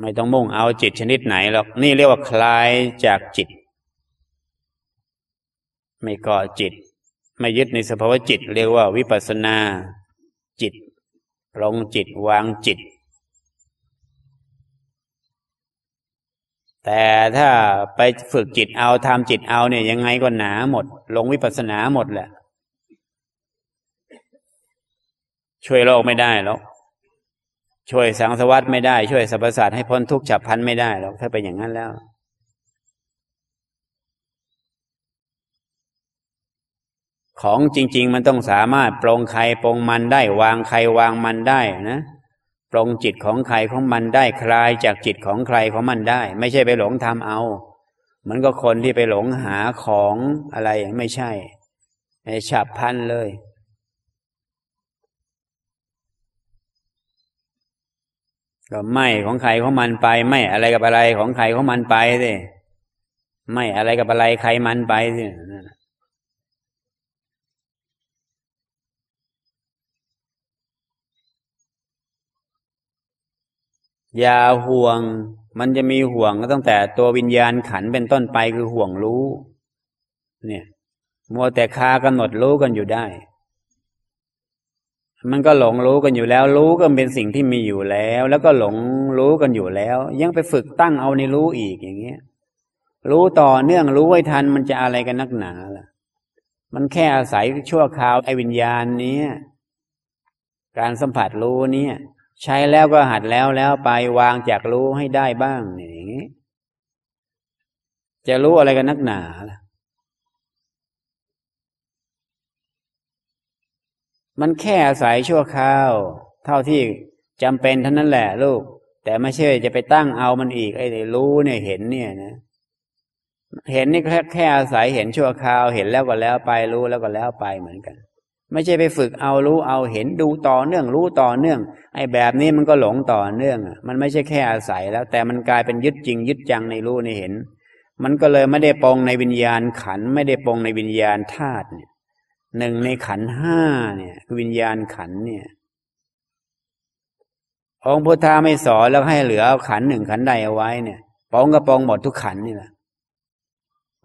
ไม่ต้องมุ่งเอาจิตชนิดไหนหรอกนี่เรียกว่าคลายจากจิต ไม่ก่อจิต ไม่ยึดในสภาวะจิต เรียกว่าวิปัสนาจิตลงจิตวางจิต แต่ถ้าไปฝึกจิตเอาทำจิตเอาเนี่ยยังไงก็หนาหมด ลงวิปัสสนาหมดแหละ ช่วยโลกไม่ได้หรอกช่วยสังสวัสดไม่ได้ ช่วยสรรพสัตว์ให้พ้นทุกข์ฉับพลันไม่ได้หรอกถ้าเป็นอย่างนั้นแล้ว ของจริง ๆ มันต้องสามารถปรงใครปรงมันได้ วางใครวางมันได้นะ ปรงจิตของใครของมันได้คลายจากจิตของใครของมันได้ ไม่ใช่ไปหลงทำเอาเหมือนก็คนที่ไปหลงหาของอะไรไม่ใช่ในฉับพันเลย ก็ไม่ของใครของมันไป ไม่อะไรกับอะไรของใครของมันไปสิไม่อะไรกับอะไรใครมันไปสินั่น อย่าห่วง มันจะมีห่วงก็ตั้งแต่ตัววิญญาณขันเป็นต้นไปคือห่วงรู้ เนี่ยมัวแต่คากำหนดรู้กันอยู่ได้ มันก็หลงรู้กันอยู่แล้ว รู้ก็เป็นสิ่งที่มีอยู่แล้ว แล้วก็หลงรู้กันอยู่แล้ว ยังไปฝึกตั้งเอาในรู้อีกอย่างเงี้ย รู้ต่อเนื่องรู้ไว้ทันมันจะอะไรกันนักหนาล่ะ มันแค่อาศัยชั่วคราวไอ้วิญญาณนี้การสัมผัสรู้เนี่ย ใช้แล้วก็หัดแล้วแล้วไปวางจากรู้ให้ได้บ้างอย่างนี้ จะรู้อะไรกันนักหนาล่ะมันแค่อาศัยชั่วคราว เท่าที่จำเป็นเท่านั้นแหละลูก แต่ไม่ใช่จะไปตั้งเอามันอีกไอ้รู้เนี่ยเห็นเนี่ยนะเห็นนี่แค่แค่อาศัยเห็นชั่วคราว เห็นแล้วก็แล้วไปรู้แล้วก็แล้วไปเหมือนกัน ไม่ใช่ไปฝึกเอารู้เอาเห็นดูต่อเนื่องรู้ต่อเนื่อง ไอ้แบบนี้มันก็หลงต่อเนื่อง มันไม่ใช่แค่อาศัยแล้ว แต่มันกลายเป็นยึดจริง ยึดจังในรู้ในเห็น มันก็เลยไม่ได้ปองในวิญญาณขันไม่ได้ปองในวิญญาณธาตุเนี่ยหนึ่งในขันห้าเนี่ยวิญญาณขันเนี่ยองค์พุทธาไม่สอนแล้วให้เหลือขันหนึ่งขันใดเอาไว้เนี่ยปองก็ปองหมดทุกขันนี่แหละ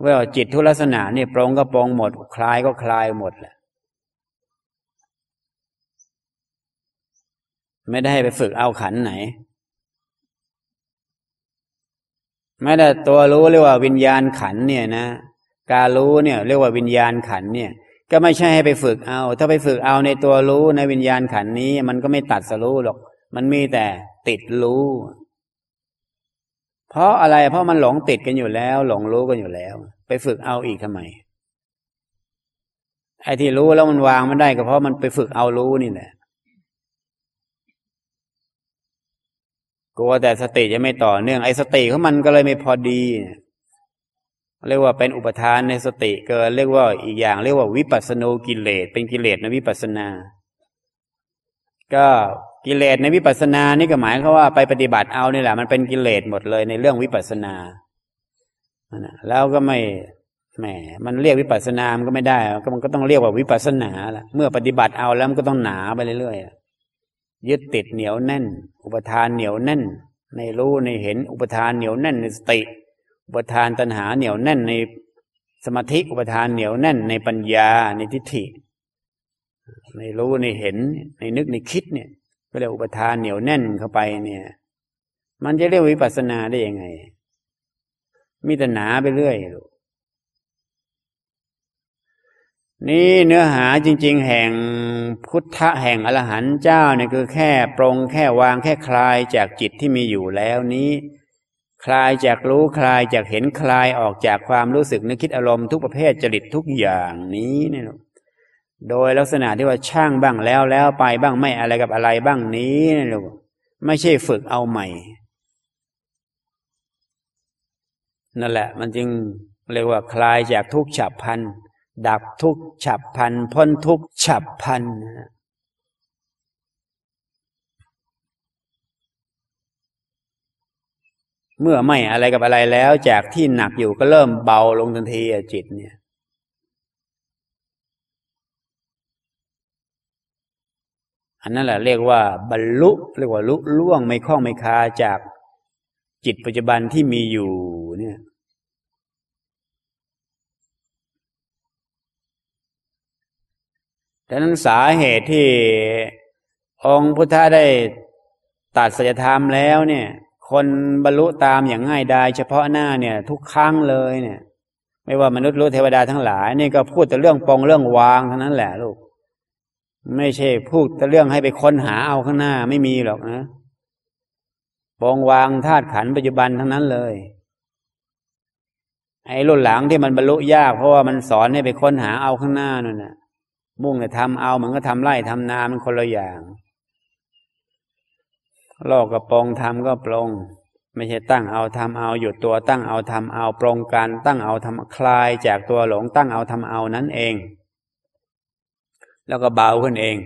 ว่าจิตทุลักษณะนี่ปรงก็ปรงหมด คลายก็คลายหมดแหละ ไม่ได้ไปฝึกเอาขันไหน ไม่ได้ตัวรู้เรียกว่าวิญญาณขันเนี่ยนะ การรู้เนี่ย เรียกว่าวิญญาณขันเนี่ย ก็ไม่ใช่ให้ไปฝึกเอา ถ้าไปฝึกเอาในตัวรู้ในวิญญาณขันนี้ มันก็ไม่ตัดสรู้หรอก มันมีแต่ติดรู้ เพราะอะไร เพราะมันหลงติดกันอยู่แล้ว หลงรู้กันอยู่แล้ว ไปฝึกเอาอีกทำไมไอ้ที่รู้แล้วมันวางมันได้ก็เพราะมันไปฝึกเอารู้นี่แหละ กลัวแต่สติจะไม่ต่อเนื่องไอ้สติของมันก็เลยไม่พอดี เรียกว่าเป็นอุปทานในสติเกินเรียกว่าอีกอย่าง เรียกว่าวิปัสสนูกิเลสเป็นกิเลสในวิปัสสนา ก็กิเลสในวิปัสสนานี่ก็หมายเขาว่าไปปฏิบัติเอานี่แหละ มันเป็นกิเลสหมดเลยในเรื่องวิปัสสนาแล้วก็ไม่แหมมันเรียกวิปัสสนามันก็ไม่ได้ก็มันก็ต้องเรียกว่าวิปัสสนาละเมื่อปฏิบัติเอาแล้วมันก็ต้องหนาไปเรื่อยๆ ยึดติดเหนียวแน่น อุปทานเหนียวแน่น ในรู้ในเห็นอุปทานเหนียวแน่นในสติ อุปทานตัณหาเหนียวแน่นในสมาธิอุปทานเหนียวแน่นในปัญญาในทิฏฐิ ในรู้ในเห็นในนึกในคิดเนี่ย ก็เรียกอุปทานเหนียวแน่นเข้าไปเนี่ย มันจะเรียกวิปัสสนาได้ยังไง มีแต่หนาไปเรื่อยลูก นี่เนื้อหาจริง ๆ แห่งพุทธะแห่งอรหันต์เจ้าเนี่ยคือแค่ปรงแค่วางแค่คลายจากจิตที่มีอยู่แล้วนี้ คลายจากรู้คลายจากเห็นคลายออกจากความรู้สึกนึกคิดอารมณ์ทุกประเภทจริตทุกอย่างนี้เนี่ยโดยลักษณะที่ว่าช่างบ้างแล้วแล้วไปบ้างไม่อะไรกับอะไรบ้างนี้เนะลูกไม่ใช่ฝึกเอาใหม่ นั่นแหละ มันจึงเรียกว่าคลายจากทุกฉับพัน ดับทุกฉับพันพ้นทุกฉับพันนะเมื่อไม่อะไรกับอะไรแล้วจากที่หนักอยู่ก็เริ่มเบาลงทันทีจิตเนี่ย อันนั้นแหละเรียกว่า บรรลุเรียกว่าลุล่วงไม่คล้องไม่คาจากจิตปัจจุบันที่มีอยู่เนี่ย ดังนั้นสาเหตุที่องค์พุทธะได้ตัดสัจธรรมแล้วเนี่ย คนบรรลุตามอย่างง่ายดายเฉพาะหน้าเนี่ย ทุกครั้งเลยเนี่ย ไม่ว่ามนุษย์รู้เทวดาทั้งหลาย นี่ก็พูดแต่เรื่องปองเรื่องวางเท่านั้นแหละลูก ไม่ใช่พูดแต่เรื่องให้ไปค้นหาเอาข้างหน้าไม่มีหรอกนะปองวางธาตุขันปัจจุบันทั้งนั้นเลยไอ้รุ่นหลังที่มันบรรลุยากเพราะว่ามันสอนให้ไปค้นหาเอาข้างหน้านั่นนะ มุ่งแต่ทำเอามันก็ทำไร่ทำนามันคนละอย่างลอกกระปองทำก็ปรงไม่ใช่ตั้งเอาทำเอาหยุดตัวตั้งเอาทำเอาปรงการตั้งเอาทำคลายจากตัวหลงตั้งเอาทำเอานั้นเอง แล้วก็เบาขึ้นเอง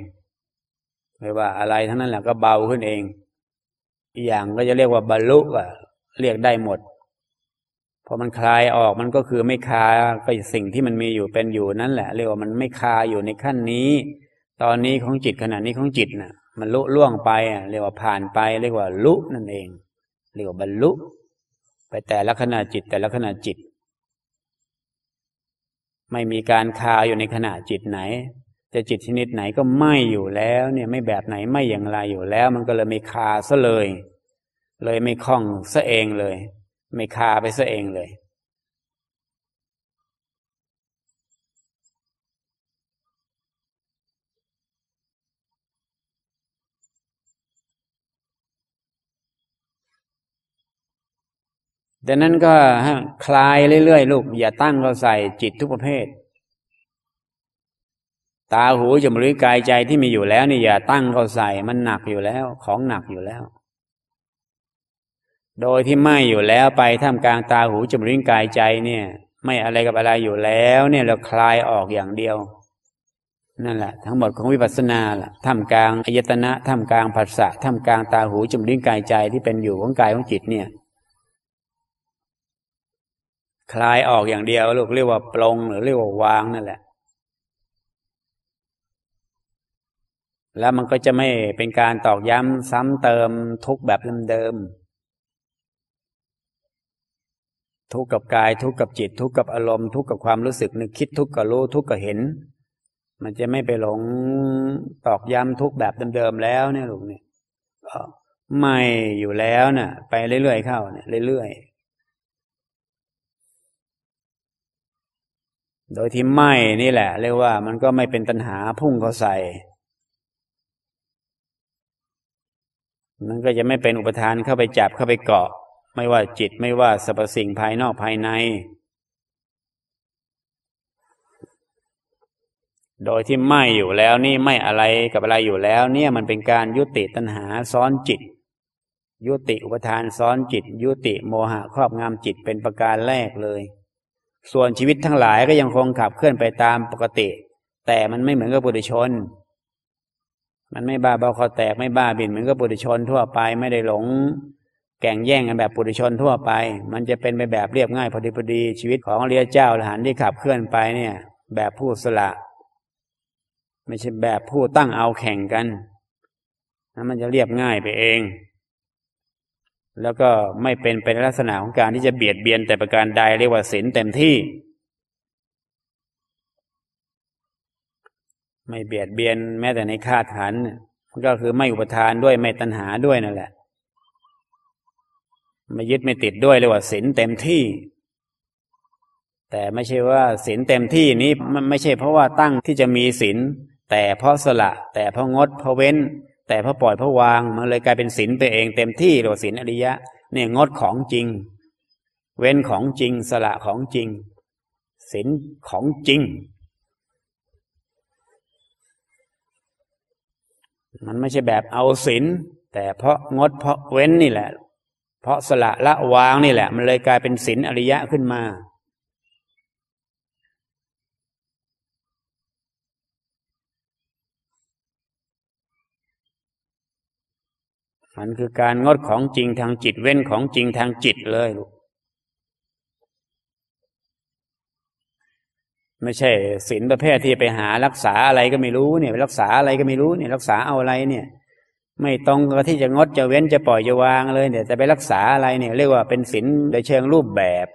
ไม่ว่าอะไรทั้งนั้นแหละก็เบาขึ้นเอง อีกอย่างก็จะเรียกว่าบรรลุอะ เรียกได้หมด พอมันคลายออกมันก็คือไม่คาก็สิ่งที่มันมีอยู่เป็นอยู่นั่นแหละเรียกว่ามันไม่คาอยู่ในขั้นนี้ ตอนนี้ของจิตขณะนี้ของจิตนะ่ะ มันลุล่วงไปเรียกว่าผ่านไป เรียกว่าลุนั่นเอง เรียกว่าบรรลุ ไปแต่ละขณะจิตแต่ละขณะจิต ไม่มีการคาอยู่ในขณะจิตไหน จะจิตชนิดไหนก็ไม่อยู่แล้ว เนี่ยไม่แบบไหนไม่อย่างไรอยู่แล้ว มันก็เลยไม่คาซะเลย เลยไม่คล้องซะเองเลย ไม่คาไปซะเองเลย ดังนั้นก็คลายเรื่อยๆลูก อย่าตั้งเราใส่จิตทุกประเภท ตาหูจมูกกายใจที่มีอยู่แล้วนี่อย่าตั้งเขาใส่มันหนักอยู่แล้ว ของหนักอยู่แล้ว โดยที่ไม่อยู่แล้วไปท่ามกลางตาหูจมูกกายใจเนี่ย ไม่อะไรกับอะไรอยู่แล้ว เนี่ยเราคลายออกอย่างเดียว นั่นแหละทั้งหมดของวิปัสสนาล่ะท่ามกลางอายตนะท่ามกลางผัสสะท่ามกลางตาหูจมูกกายใจที่เป็นอยู่ของกายของจิตเนี่ย คลายออกอย่างเดียวลูกเรียกว่าปลงหรือเรียกว่าวางนั่นแหละ แล้วมันก็จะไม่เป็นการตอกย้ำซ้ำเติมทุกแบบเดิม ทุกกับกาย ทุกกับจิต ทุกกับอารมณ์ ทุกกับความรู้สึกนึกคิดทุกกับรู้ทุกกับเห็น มันจะไม่ไปหลงตอกย้ำทุกแบบเดิมๆแล้วเนี่ยลูกเนี่ยไม่อยู่แล้วนะ่ะ ไปเรื่อยๆเข้าเนี่ยเรื่อยๆโดยที่ไม่นี่แหละ เรียกว่า มันก็ไม่เป็นตัณหาพุ่งเข้าใส่มันก็จะไม่เป็นอุปทานเข้าไปจับเข้าไปเกาะ ไม่ว่าจิตไม่ว่าสรรพสิ่งภายนอกภายใน โดยที่ไม่อยู่แล้วนี่ไม่อะไรกับอะไรอยู่แล้ว เนี่ยมันเป็นการยุติตัณหาซ้อนจิต ยุติอุปทานซ้อนจิต ยุติโมหะครอบงำจิตเป็นประการแรกเลย ส่วนชีวิตทั้งหลายก็ยังคงขับเคลื่อนไปตามปกติ แต่มันไม่เหมือนกับบุตรชนมันไม่บ้าเบาคอแตกไม่บ้าบินเหมือนกับบุตรชนทั่วไปไม่ได้หลง แก่งแย่งกันแบบปุถุชนทั่วไป มันจะเป็นไปแบบเรียบง่ายพอดีพอดี ชีวิตของเรียเจ้าหลานที่ขับเคลื่อนไปเนี่ย แบบผู้สละ ไม่ใช่แบบผู้ตั้งเอาแข่งกันนั้นมันจะเรียบง่ายไปเอง แล้วก็ไม่เป็นเป็นลักษณะของการที่จะเบียดเบียนแต่ประการใดเรียกว่าศีลเต็มที่ ไม่เบียดเบียนแม้แต่ในคาดขัน ก็คือไม่อุปทานด้วยไม่ตัณหาด้วยนั่นแหละ ไม่ยึดไม่ติดด้วยเรียกว่าศีลเต็มที่ แต่ไม่ใช่ว่าศีลเต็มที่นี้มันไม่ใช่เพราะว่าตั้งที่จะมีศีลแต่เพราะสละ แต่เพราะงดเพราะเว้น แต่เพอปล่อยเพอวางมันเลยกลายเป็นศีลไปเองเต็มที่หรือศีลอริยะ เนี่ยงดของจริง เว้นของจริงสละของจริงศีลของจริง มันไม่ใช่แบบเอาศีลแต่เพราะงดเพราะเว้นนี่แหละ เพราะสละละวางนี่แหละ มันเลยกลายเป็นศีลอริยะขึ้นมา มันคือการงดของจริงทางจิตเว้นของจริงทางจิตเลยลูกไม่ใช่ศีลประเภทที่ไปหารักษาอะไรก็ไม่รู้เนี่ยรักษาอะไรก็ไม่รู้เนี่ย รักษาเอาอะไรเนี่ย ไม่ตรงกับที่จะงดจะเว้นจะปล่อยจะวางเลยเนี่ยจะไปรักษาอะไรเนี่ย เรียกว่าเป็นศีลโดยเชิงรูปแบบ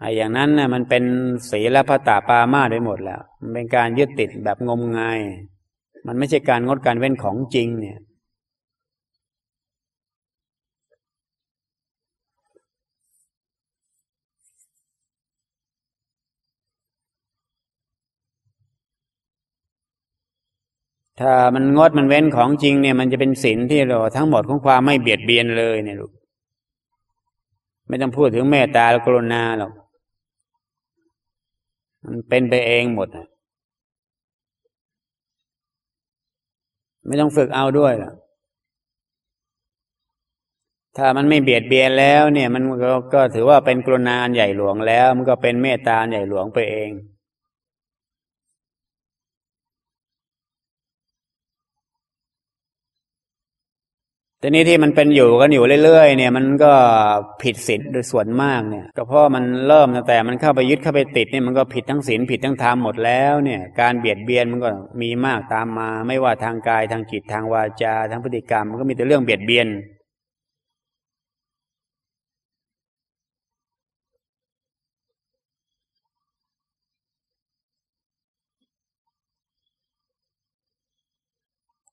ไอ้อย่างนั้นน่ะมันเป็นศีลพระตาปามาได้หมดแล้ว มันเป็นการยึดติดแบบงมงาย มันไม่ใช่การงดการเว้นของจริงเนี่ย ถ้ามันงดมันเว้นของจริงเนี่ย มันจะเป็นศีลที่เราทั้งหมดของความไม่เบียดเบียนเลยเนี่ยลูกไม่ต้องพูดถึงเมตตาและกรุณาหรอกมันเป็นไปเองหมดไม่ต้องฝึกเอาด้วยหรอกถ้ามันไม่เบียดเบียนแล้ว เนี่ย มันก็ก็ถือว่าเป็นกรุณาใหญ่หลวงแล้ว มันก็เป็นเมตตาใหญ่หลวงไปเอง แต่นี้ที่มันเป็นอยู่กันอยู่เรื่อยๆเนี่ย มันก็ผิดศีลโดยส่วนมากเนี่ย ก็เพราะมันเริ่มตั้งแต่มันเข้าไปยึดเข้าไปติดเนี่ยมันก็ผิดทั้งศีลผิดทั้งธรรมหมดแล้วเนี่ย การเบียดเบียนมันก็มีมากตามมา ไม่ว่าทางกายทางจิตทางวาจาทางพฤติกรรมมันก็มีแต่เรื่องเบียดเบียน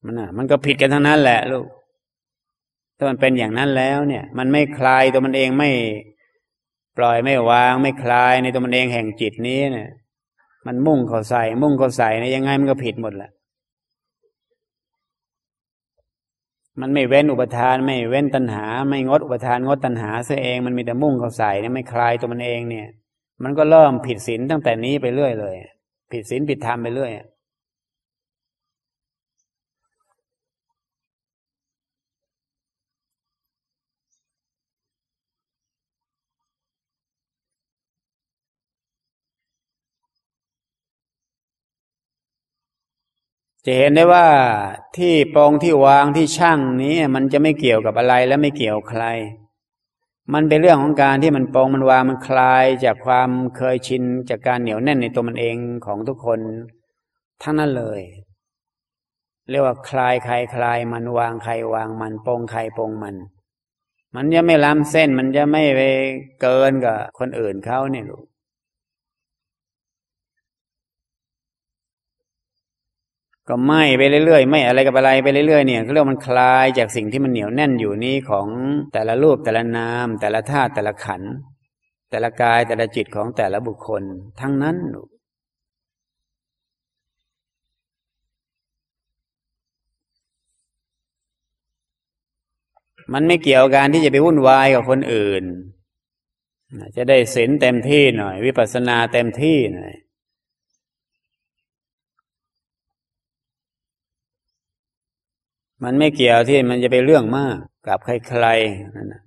มันอะมันก็ผิดกันทั้งนั้นแหละลูก ถ้ามันเป็นอย่างนั้นแล้วเนี่ย มันไม่คลายตัวมันเองไม่ปล่อยไม่วาง ไม่คลายในตัวมันเองแห่งจิตนี้เนี่ย มันมุ่งเขาใส่ มุ่งเขาใส่ในยังไงมันก็ผิดหมดแหละมันไม่เว้นอุปทาน ไม่เว้นตัณหา ไม่งดอุปทานงดตัณหาเสียเองมันมีแต่มุ่งเขาใส่เนี่ยไม่คลายตัวมันเองเนี่ย มันก็เริ่มผิดศีลตั้งแต่นี้ไปเรื่อยเลย ผิดศีลผิดธรรมไปเรื่อย จะเห็นได้ว่าที่ปองที่วางที่ช่างนี้ มันจะไม่เกี่ยวกับอะไรและไม่เกี่ยวใคร มันเป็นเรื่องของการที่มันปองมันวางมันคลาย จากความเคยชินจากการเหนียวแน่นในตัวมันเองของทุกคน ทั้งนั้นเลย เรียกว่าคลายใครคลาย มันวางใครวางมันปองใครปองมัน มันจะไม่ล้ำเส้นมันจะไม่ไปเกินกับคนอื่นเขาเนี่ยลูก ก็ไหม้ไปเรื่อยๆไม่อะไรกับอะไรไปเรื่อยๆเนี่ยเขาเรียกมันคลายจากสิ่งที่มันเหนียวแน่นอยู่นี้ของแต่ละรูปแต่ละนาม แต่ละธาตุแต่ละขันแต่ละกายแต่ละจิตของแต่ละบุคคล ทั้งนั้นมันไม่เกี่ยวกันที่จะไปวุ่นวายกับคนอื่น จะได้ศีลเต็มที่หน่อย วิปัสสนาเต็มที่หน่อย มันไม่เกี่ยวที่มันจะไปเรื่องมากกับใครๆนั่นนะ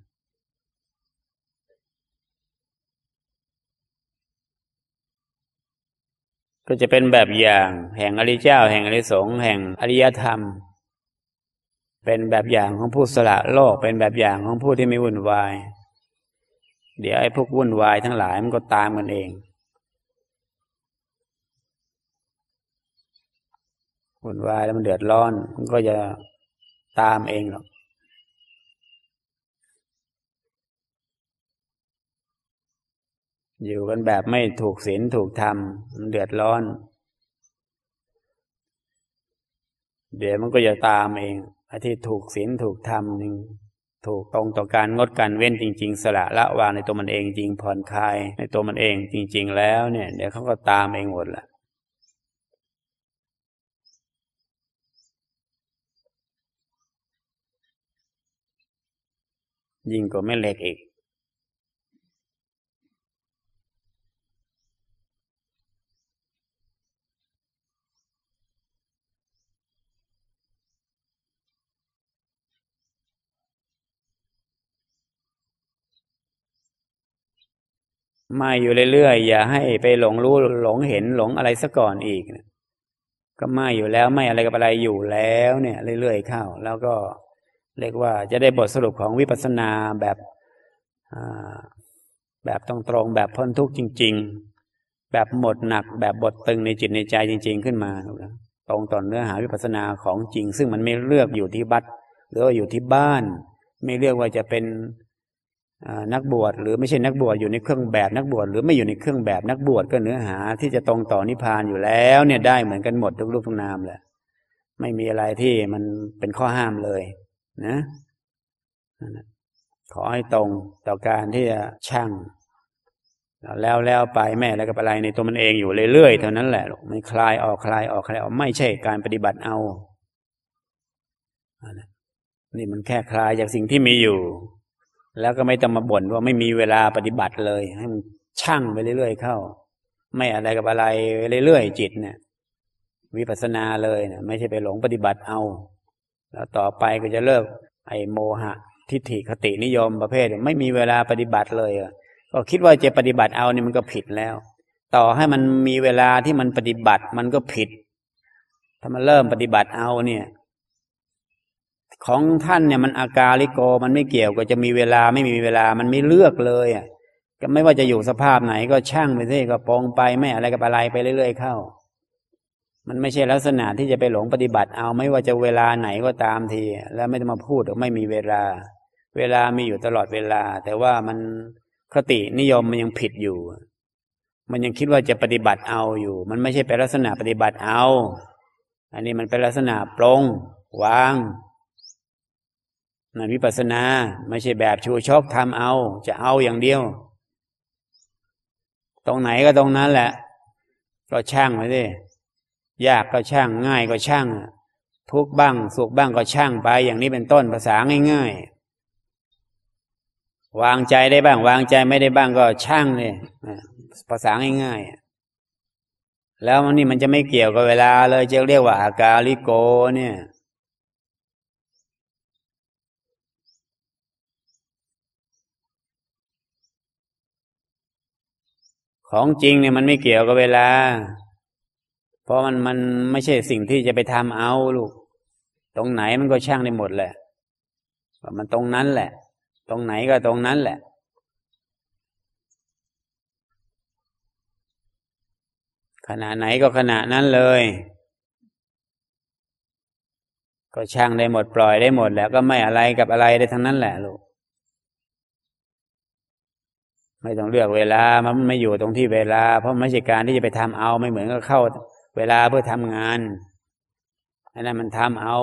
ก็จะเป็นแบบอย่างแห่งอริเจ้า แห่งอริสงฆ์แห่งอริยธรรม เป็นแบบอย่างของผู้สละโลก เป็นแบบอย่างของผู้ที่ไม่วุ่นวาย เดี๋ยวไอ้พวกวุ่นวายทั้งหลายมันก็ตามกันเองวุ่นวายแล้วมันเดือดร้อน มันก็จะ ตามเองหรอกอยู่กันแบบไม่ถูกศีลถูกธรรมมันเดือดร้อน เดี๋ยวมันก็จะตามเองไอ้ที่ถูกศีลถูกธรรมหนึ่งถูกตรงต่อการงดการเว้นจริง ๆ สละละวางในตัวมันเองจริงผ่อนคลายในตัวมันเองจริง ๆ แล้วเนี่ย เดี๋ยวเขาก็ตามเองหมดแหละ ยิ่งกว่าแม่เหล็กอีก มาอยู่เรื่อยๆ อย่าให้ไปหลงรู้หลงเห็นหลงอะไรซะก่อนอีก ก็ไม่อยู่แล้วไม่อะไรกับอะไรอยู่แล้วเนี่ย เรื่อยๆเข้าแล้วก็ เรียกว่าจะได้บทสรุปของวิปัสสนาแบบแบบตรงๆแบบพ้นทุกข์จริง ๆ แบบหมดหนัก แบบบทตึงในจิตในใจจริง ๆ ขึ้นมา ตรงต่อเนื้อหาวิปัสสนาของจริง ซึ่งมันไม่เลือกอยู่ที่บัตรหรือว่าอยู่ที่บ้าน ไม่เลือกว่าจะเป็นนักบวชหรือไม่ใช่นักบวชอยู่ในเครื่องแบบนักบวชหรือไม่อยู่ในเครื่องแบบนักบวชก็เนื้อหาที่จะตรงต่อนิพพานอยู่แล้วเนี่ยได้เหมือนกันหมดทุกรูปทุกนามแหละไม่มีอะไรที่มันเป็นข้อห้ามเลย นะขอให้ตรงต่อการที่จะช่างแล้วแล้วไปแม่แล้วกับอะไรในตัวมันเองอยู่เรื่อยๆเท่านั้นแหละไม่คลายออกคลายออกคลายออกไม่ใช่การปฏิบัติเอานี่มันแค่คลายจากสิ่งที่มีอยู่ แล้วก็ไม่ต้องมาบ่นว่าไม่มีเวลาปฏิบัติเลย ให้มันช่างไปเรื่อยๆเข้า ไม่อะไรกับอะไรเรื่อยๆจิตเนี่ย วิปัสสนาเลยเนี่ยไม่ใช่ไปหลงปฏิบัติเอา แล้วต่อไปก็จะเลิกไอ้โมหะ ทิฏฐิคตินิยมประเภท ไม่มีเวลาปฏิบัติเลยก็คิดว่าจะปฏิบัติเอานี่มันก็ผิดแล้ว ต่อให้มันมีเวลาที่มันปฏิบัติมันก็ผิด ถ้ามันเริ่มปฏิบัติเอาเนี่ย ของท่านเนี่ยมันอากาลิโกมันไม่เกี่ยวกับจะมีเวลาไม่มีเวลามันไม่เลือกเลยอะก็ไม่ว่าจะอยู่สภาพไหนก็ช่างไปสิก็ปองไปไม่อะไรกับอะไรไปเรื่อยๆเข้า มันไม่ใช่ลักษณะที่จะไปหลงปฏิบัติเอาไม่ว่าจะเวลาไหนก็ตามที แล้วไม่ต้องมาพูดว่าไม่มีเวลา เวลามีอยู่ตลอดเวลา แต่ว่ามันคตินิยมมันยังผิดอยู่ มันยังคิดว่าจะปฏิบัติเอาอยู่ มันไม่ใช่เป็นลักษณะปฏิบัติเอา อันนี้มันเป็นลักษณะปรงวางนั่นวิปัสสนาไม่ใช่แบบชูชกทำเอา จะเอาอย่างเดียว ตรงไหนก็ตรงนั้นแหละ ก็ช่างไปสิ ยากก็ช่างง่ายก็ช่าง ทุกบ้างสุขบ้างก็ช่างไป อย่างนี้เป็นต้นภาษาง่าย ๆ วางใจได้บ้าง วางใจไม่ได้บ้างก็ช่างเลยภาษาง่ายๆแล้วมันนี่มันจะไม่เกี่ยวกับเวลาเลยจะเรียกว่าอากาลิโก เนี่ยของจริงเนี่ยมันไม่เกี่ยวกับเวลา เพราะมันมันไม่ใช่สิ่งที่จะไปทำเอาลูก ตรงไหนมันก็ช่างได้หมดแหละมันตรงนั้นแหละ ตรงไหนก็ตรงนั้นแหละขณะไหนก็ขณะนั้นเลย ก็ช่างได้หมดปล่อยได้หมดแล้วก็ไม่อะไรกับอะไรได้ทั้งนั้นแหละลูก ไม่ต้องเลือกเวลามันไม่อยู่ตรงที่เวลา เพราะไม่ใช่การที่จะไปทำเอาไม่เหมือนกับเข้า เวลาเพื่อทำงานอันนั้นมันทำเอา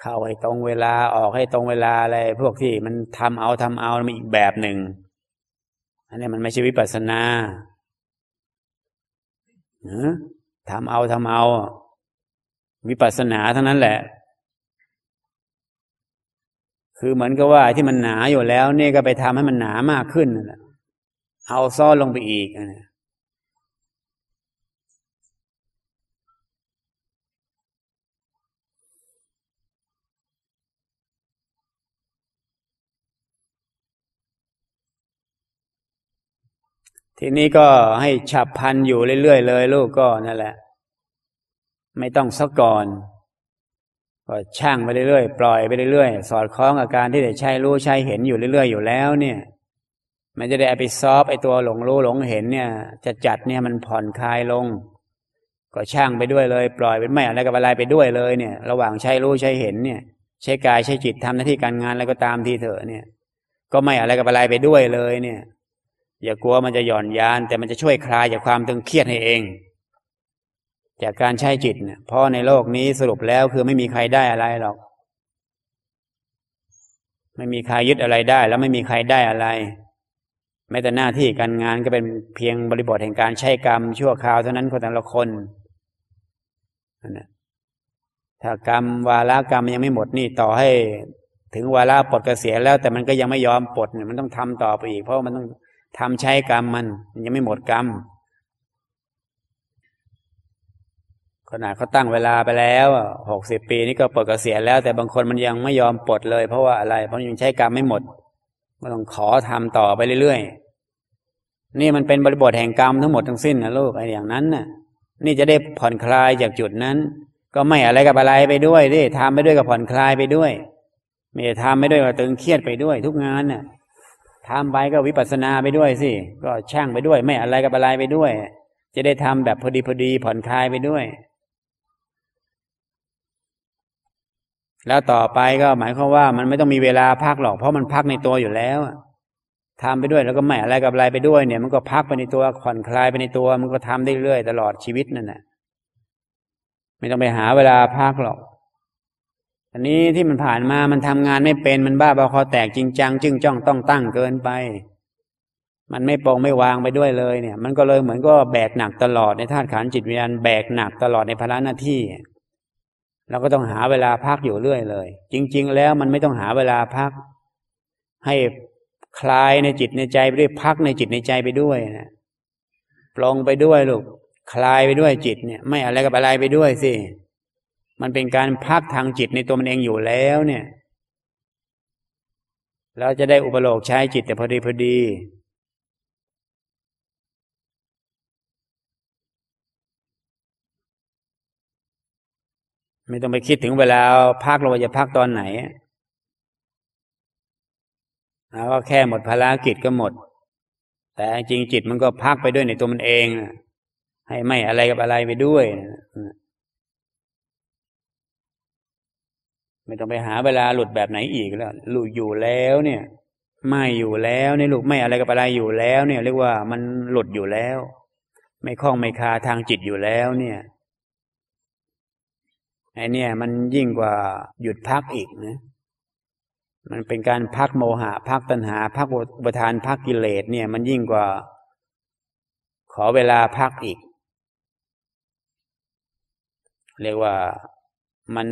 เข้าให้ตรงเวลาออกให้ตรงเวลาอะไรพวกที่มันทำเอาทำเอามันอีกแบบหนึ่งอันนี้มันไม่ใช่วิปัสสนาทำเอาทำเอาวิปัสสนาทั้งนั้นแหละ คือเหมือนกับว่าที่มันหนาอยู่แล้วเนี่ก็ไปทำให้มันหนามากขึ้นนเอาซ้อนลงไปอีกนะ ทีนี้ก็ให้ฉับพันอยู่เรื่อยๆเลย ลูกก็นั่นแหละ ไม่ต้องซะก่อนก็ช่างไปเรื่อยๆปล่อยไปเรื่อยๆสอดคล้องอาการที่ได้ใช้รู้ใช้เห็นอยู่เรื่อยๆอยู่แล้ว เนี่ย มันจะได้ไปซอฟไอตัวหลงรู้หลงเห็นเนี่ย จะจัดเนี่ยมันผ่อนคลายลง ก็ช่างไปด้วยเลย ปล่อยเป็นไม่อะไรกับอะไรไปด้วยเลยเนี่ย ระหว่างใช้รู้ใช้เห็นเนี่ย ใช้กายใช้จิตทำหน้าที่การงานอะไรก็ตามทีเถอะเนี่ย ก็ไม่อะไรกับอะไรไปด้วยเลยเนี่ย อย่ากลัวมันจะหย่อนยาน แต่มันจะช่วยคลายจากความตึงเครียดให้เอง จากการใช้จิตเนี่ยเพราะในโลกนี้สรุปแล้วคือไม่มีใครได้อะไรหรอก ไม่มีใครยึดอะไรได้ แล้วไม่มีใครได้อะไรแม้แต่หน้าที่การงานก็เป็นเพียงบริบทแห่งการใช้กรรม ชั่วคราวเท่านั้นคนแต่ละคนนะถ้ากรรมวาระกรรมยังไม่หมดนี่ต่อให้ ถึงวาระปลดเกษียณแล้ว แต่มันก็ยังไม่ยอมปลดเนี่ยมันต้องทำต่อไปอีก เพราะมันต้อง ทำใช้กรรมมัน มันยังไม่หมดกรรมขนาดเขาตั้งเวลาไปแล้วหกสิบปีนี่ก็ปลดเกษียณแล้ว แต่บางคนมันยังไม่ยอมปลดเลย เพราะว่าอะไร เพราะยังใช้กรรมไม่หมดก็ต้องขอทำต่อไปเรื่อยๆ นี่มันเป็นบริบทแห่งกรรมทั้งหมดทั้งสิ้นนะลูกไอ้อย่างนั้นน่ะ นี่จะได้ผ่อนคลายจากจุดนั้น ก็ไม่อะไรกับอะไรไปด้วยดิทำไปด้วยกับผ่อนคลายไปด้วย ไม่ได้ทำไปด้วยก็ตึงเครียดไปด้วยทุกงานน่ะ ทำไปก็วิปัสสนาไปด้วยสิ ก็ช่างไปด้วย ไม่อะไรกับอะไรไปด้วย จะได้ทำแบบพอดีพอดีผ่อนคลายไปด้วย แล้วต่อไปก็หมายความว่ามันไม่ต้องมีเวลาพักหรอก เพราะมันพักในตัวอยู่แล้วทำไปด้วยแล้วก็ไม่อะไรกับอะไรไปด้วยเนี่ย มันก็พักไปในตัวผ่อนคลายไปในตัว มันก็ทำได้เรื่อยตลอดชีวิตนั่นแหละไม่ต้องไปหาเวลาพักหรอก อันนี้ที่มันผ่านมามันทำงานไม่เป็นมันบ้าบอคอแตกจริงจัง จึงจ้องต้องตั้งเกินไป มันไม่ปองไม่วางไปด้วยเลยเนี่ย มันก็เลยเหมือนก็แบกหนักตลอดในธาตุขันจิตวิญญาณแบกหนักตลอดในภาระหน้าที่เราก็ต้องหาเวลาพักอยู่เรื่อยเลย จริง ๆ แล้วมันไม่ต้องหาเวลาพัก ให้คลายในจิตในใจไปด้วยพักในจิตในใจไปด้วยนะปลงไปด้วยลูกคลายไปด้วยจิตเนี่ย ไม่อะไรกับอะไรไปด้วยสิ มันเป็นการพักทางจิตในตัวมันเองอยู่แล้วเนี่ยเราจะได้อุปโลกใช้จิตแต่พอดีพอดีไม่ต้องไปคิดถึงเวลาพักเราจะพักตอนไหนแล้วก็แค่หมดภารกิจก็หมด แต่จริงจิตมันก็พักไปด้วยในตัวมันเอง ให้ไม่อะไรกับอะไรไปด้วย ไม่ต้องไปหาเวลาหลุดแบบไหนอีกแล้วหลุดอยู่แล้วเนี่ย ไม่อยู่แล้วในลูกไม่อะไรกับอะไรอยู่แล้วเนี่ย เรียกว่ามันหลุดอยู่แล้ว ไม่คล้องไม่คาทางจิตอยู่แล้วเนี่ยไอเนี่ย มันยิ่งกว่าหยุดพักอีกนะมันเป็นการพักโมหะ พักตัณหา พักประทานพักกิเลสเนี่ย มันยิ่งกว่า ขอเวลาพักอีก เรียกว่ามัน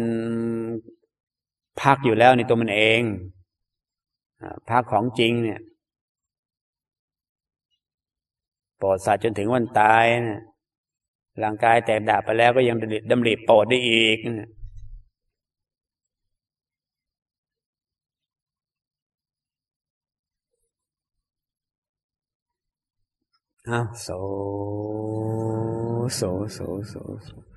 พักอยู่แล้วในตัวมันเองพักของจริงเนี่ยโปรดสัตว์จนถึงวันตายนะร่างกายแตกดาบไปแล้วก็ยังดำริโปรดได้อีกนะอ้าวโสโสโสโสโส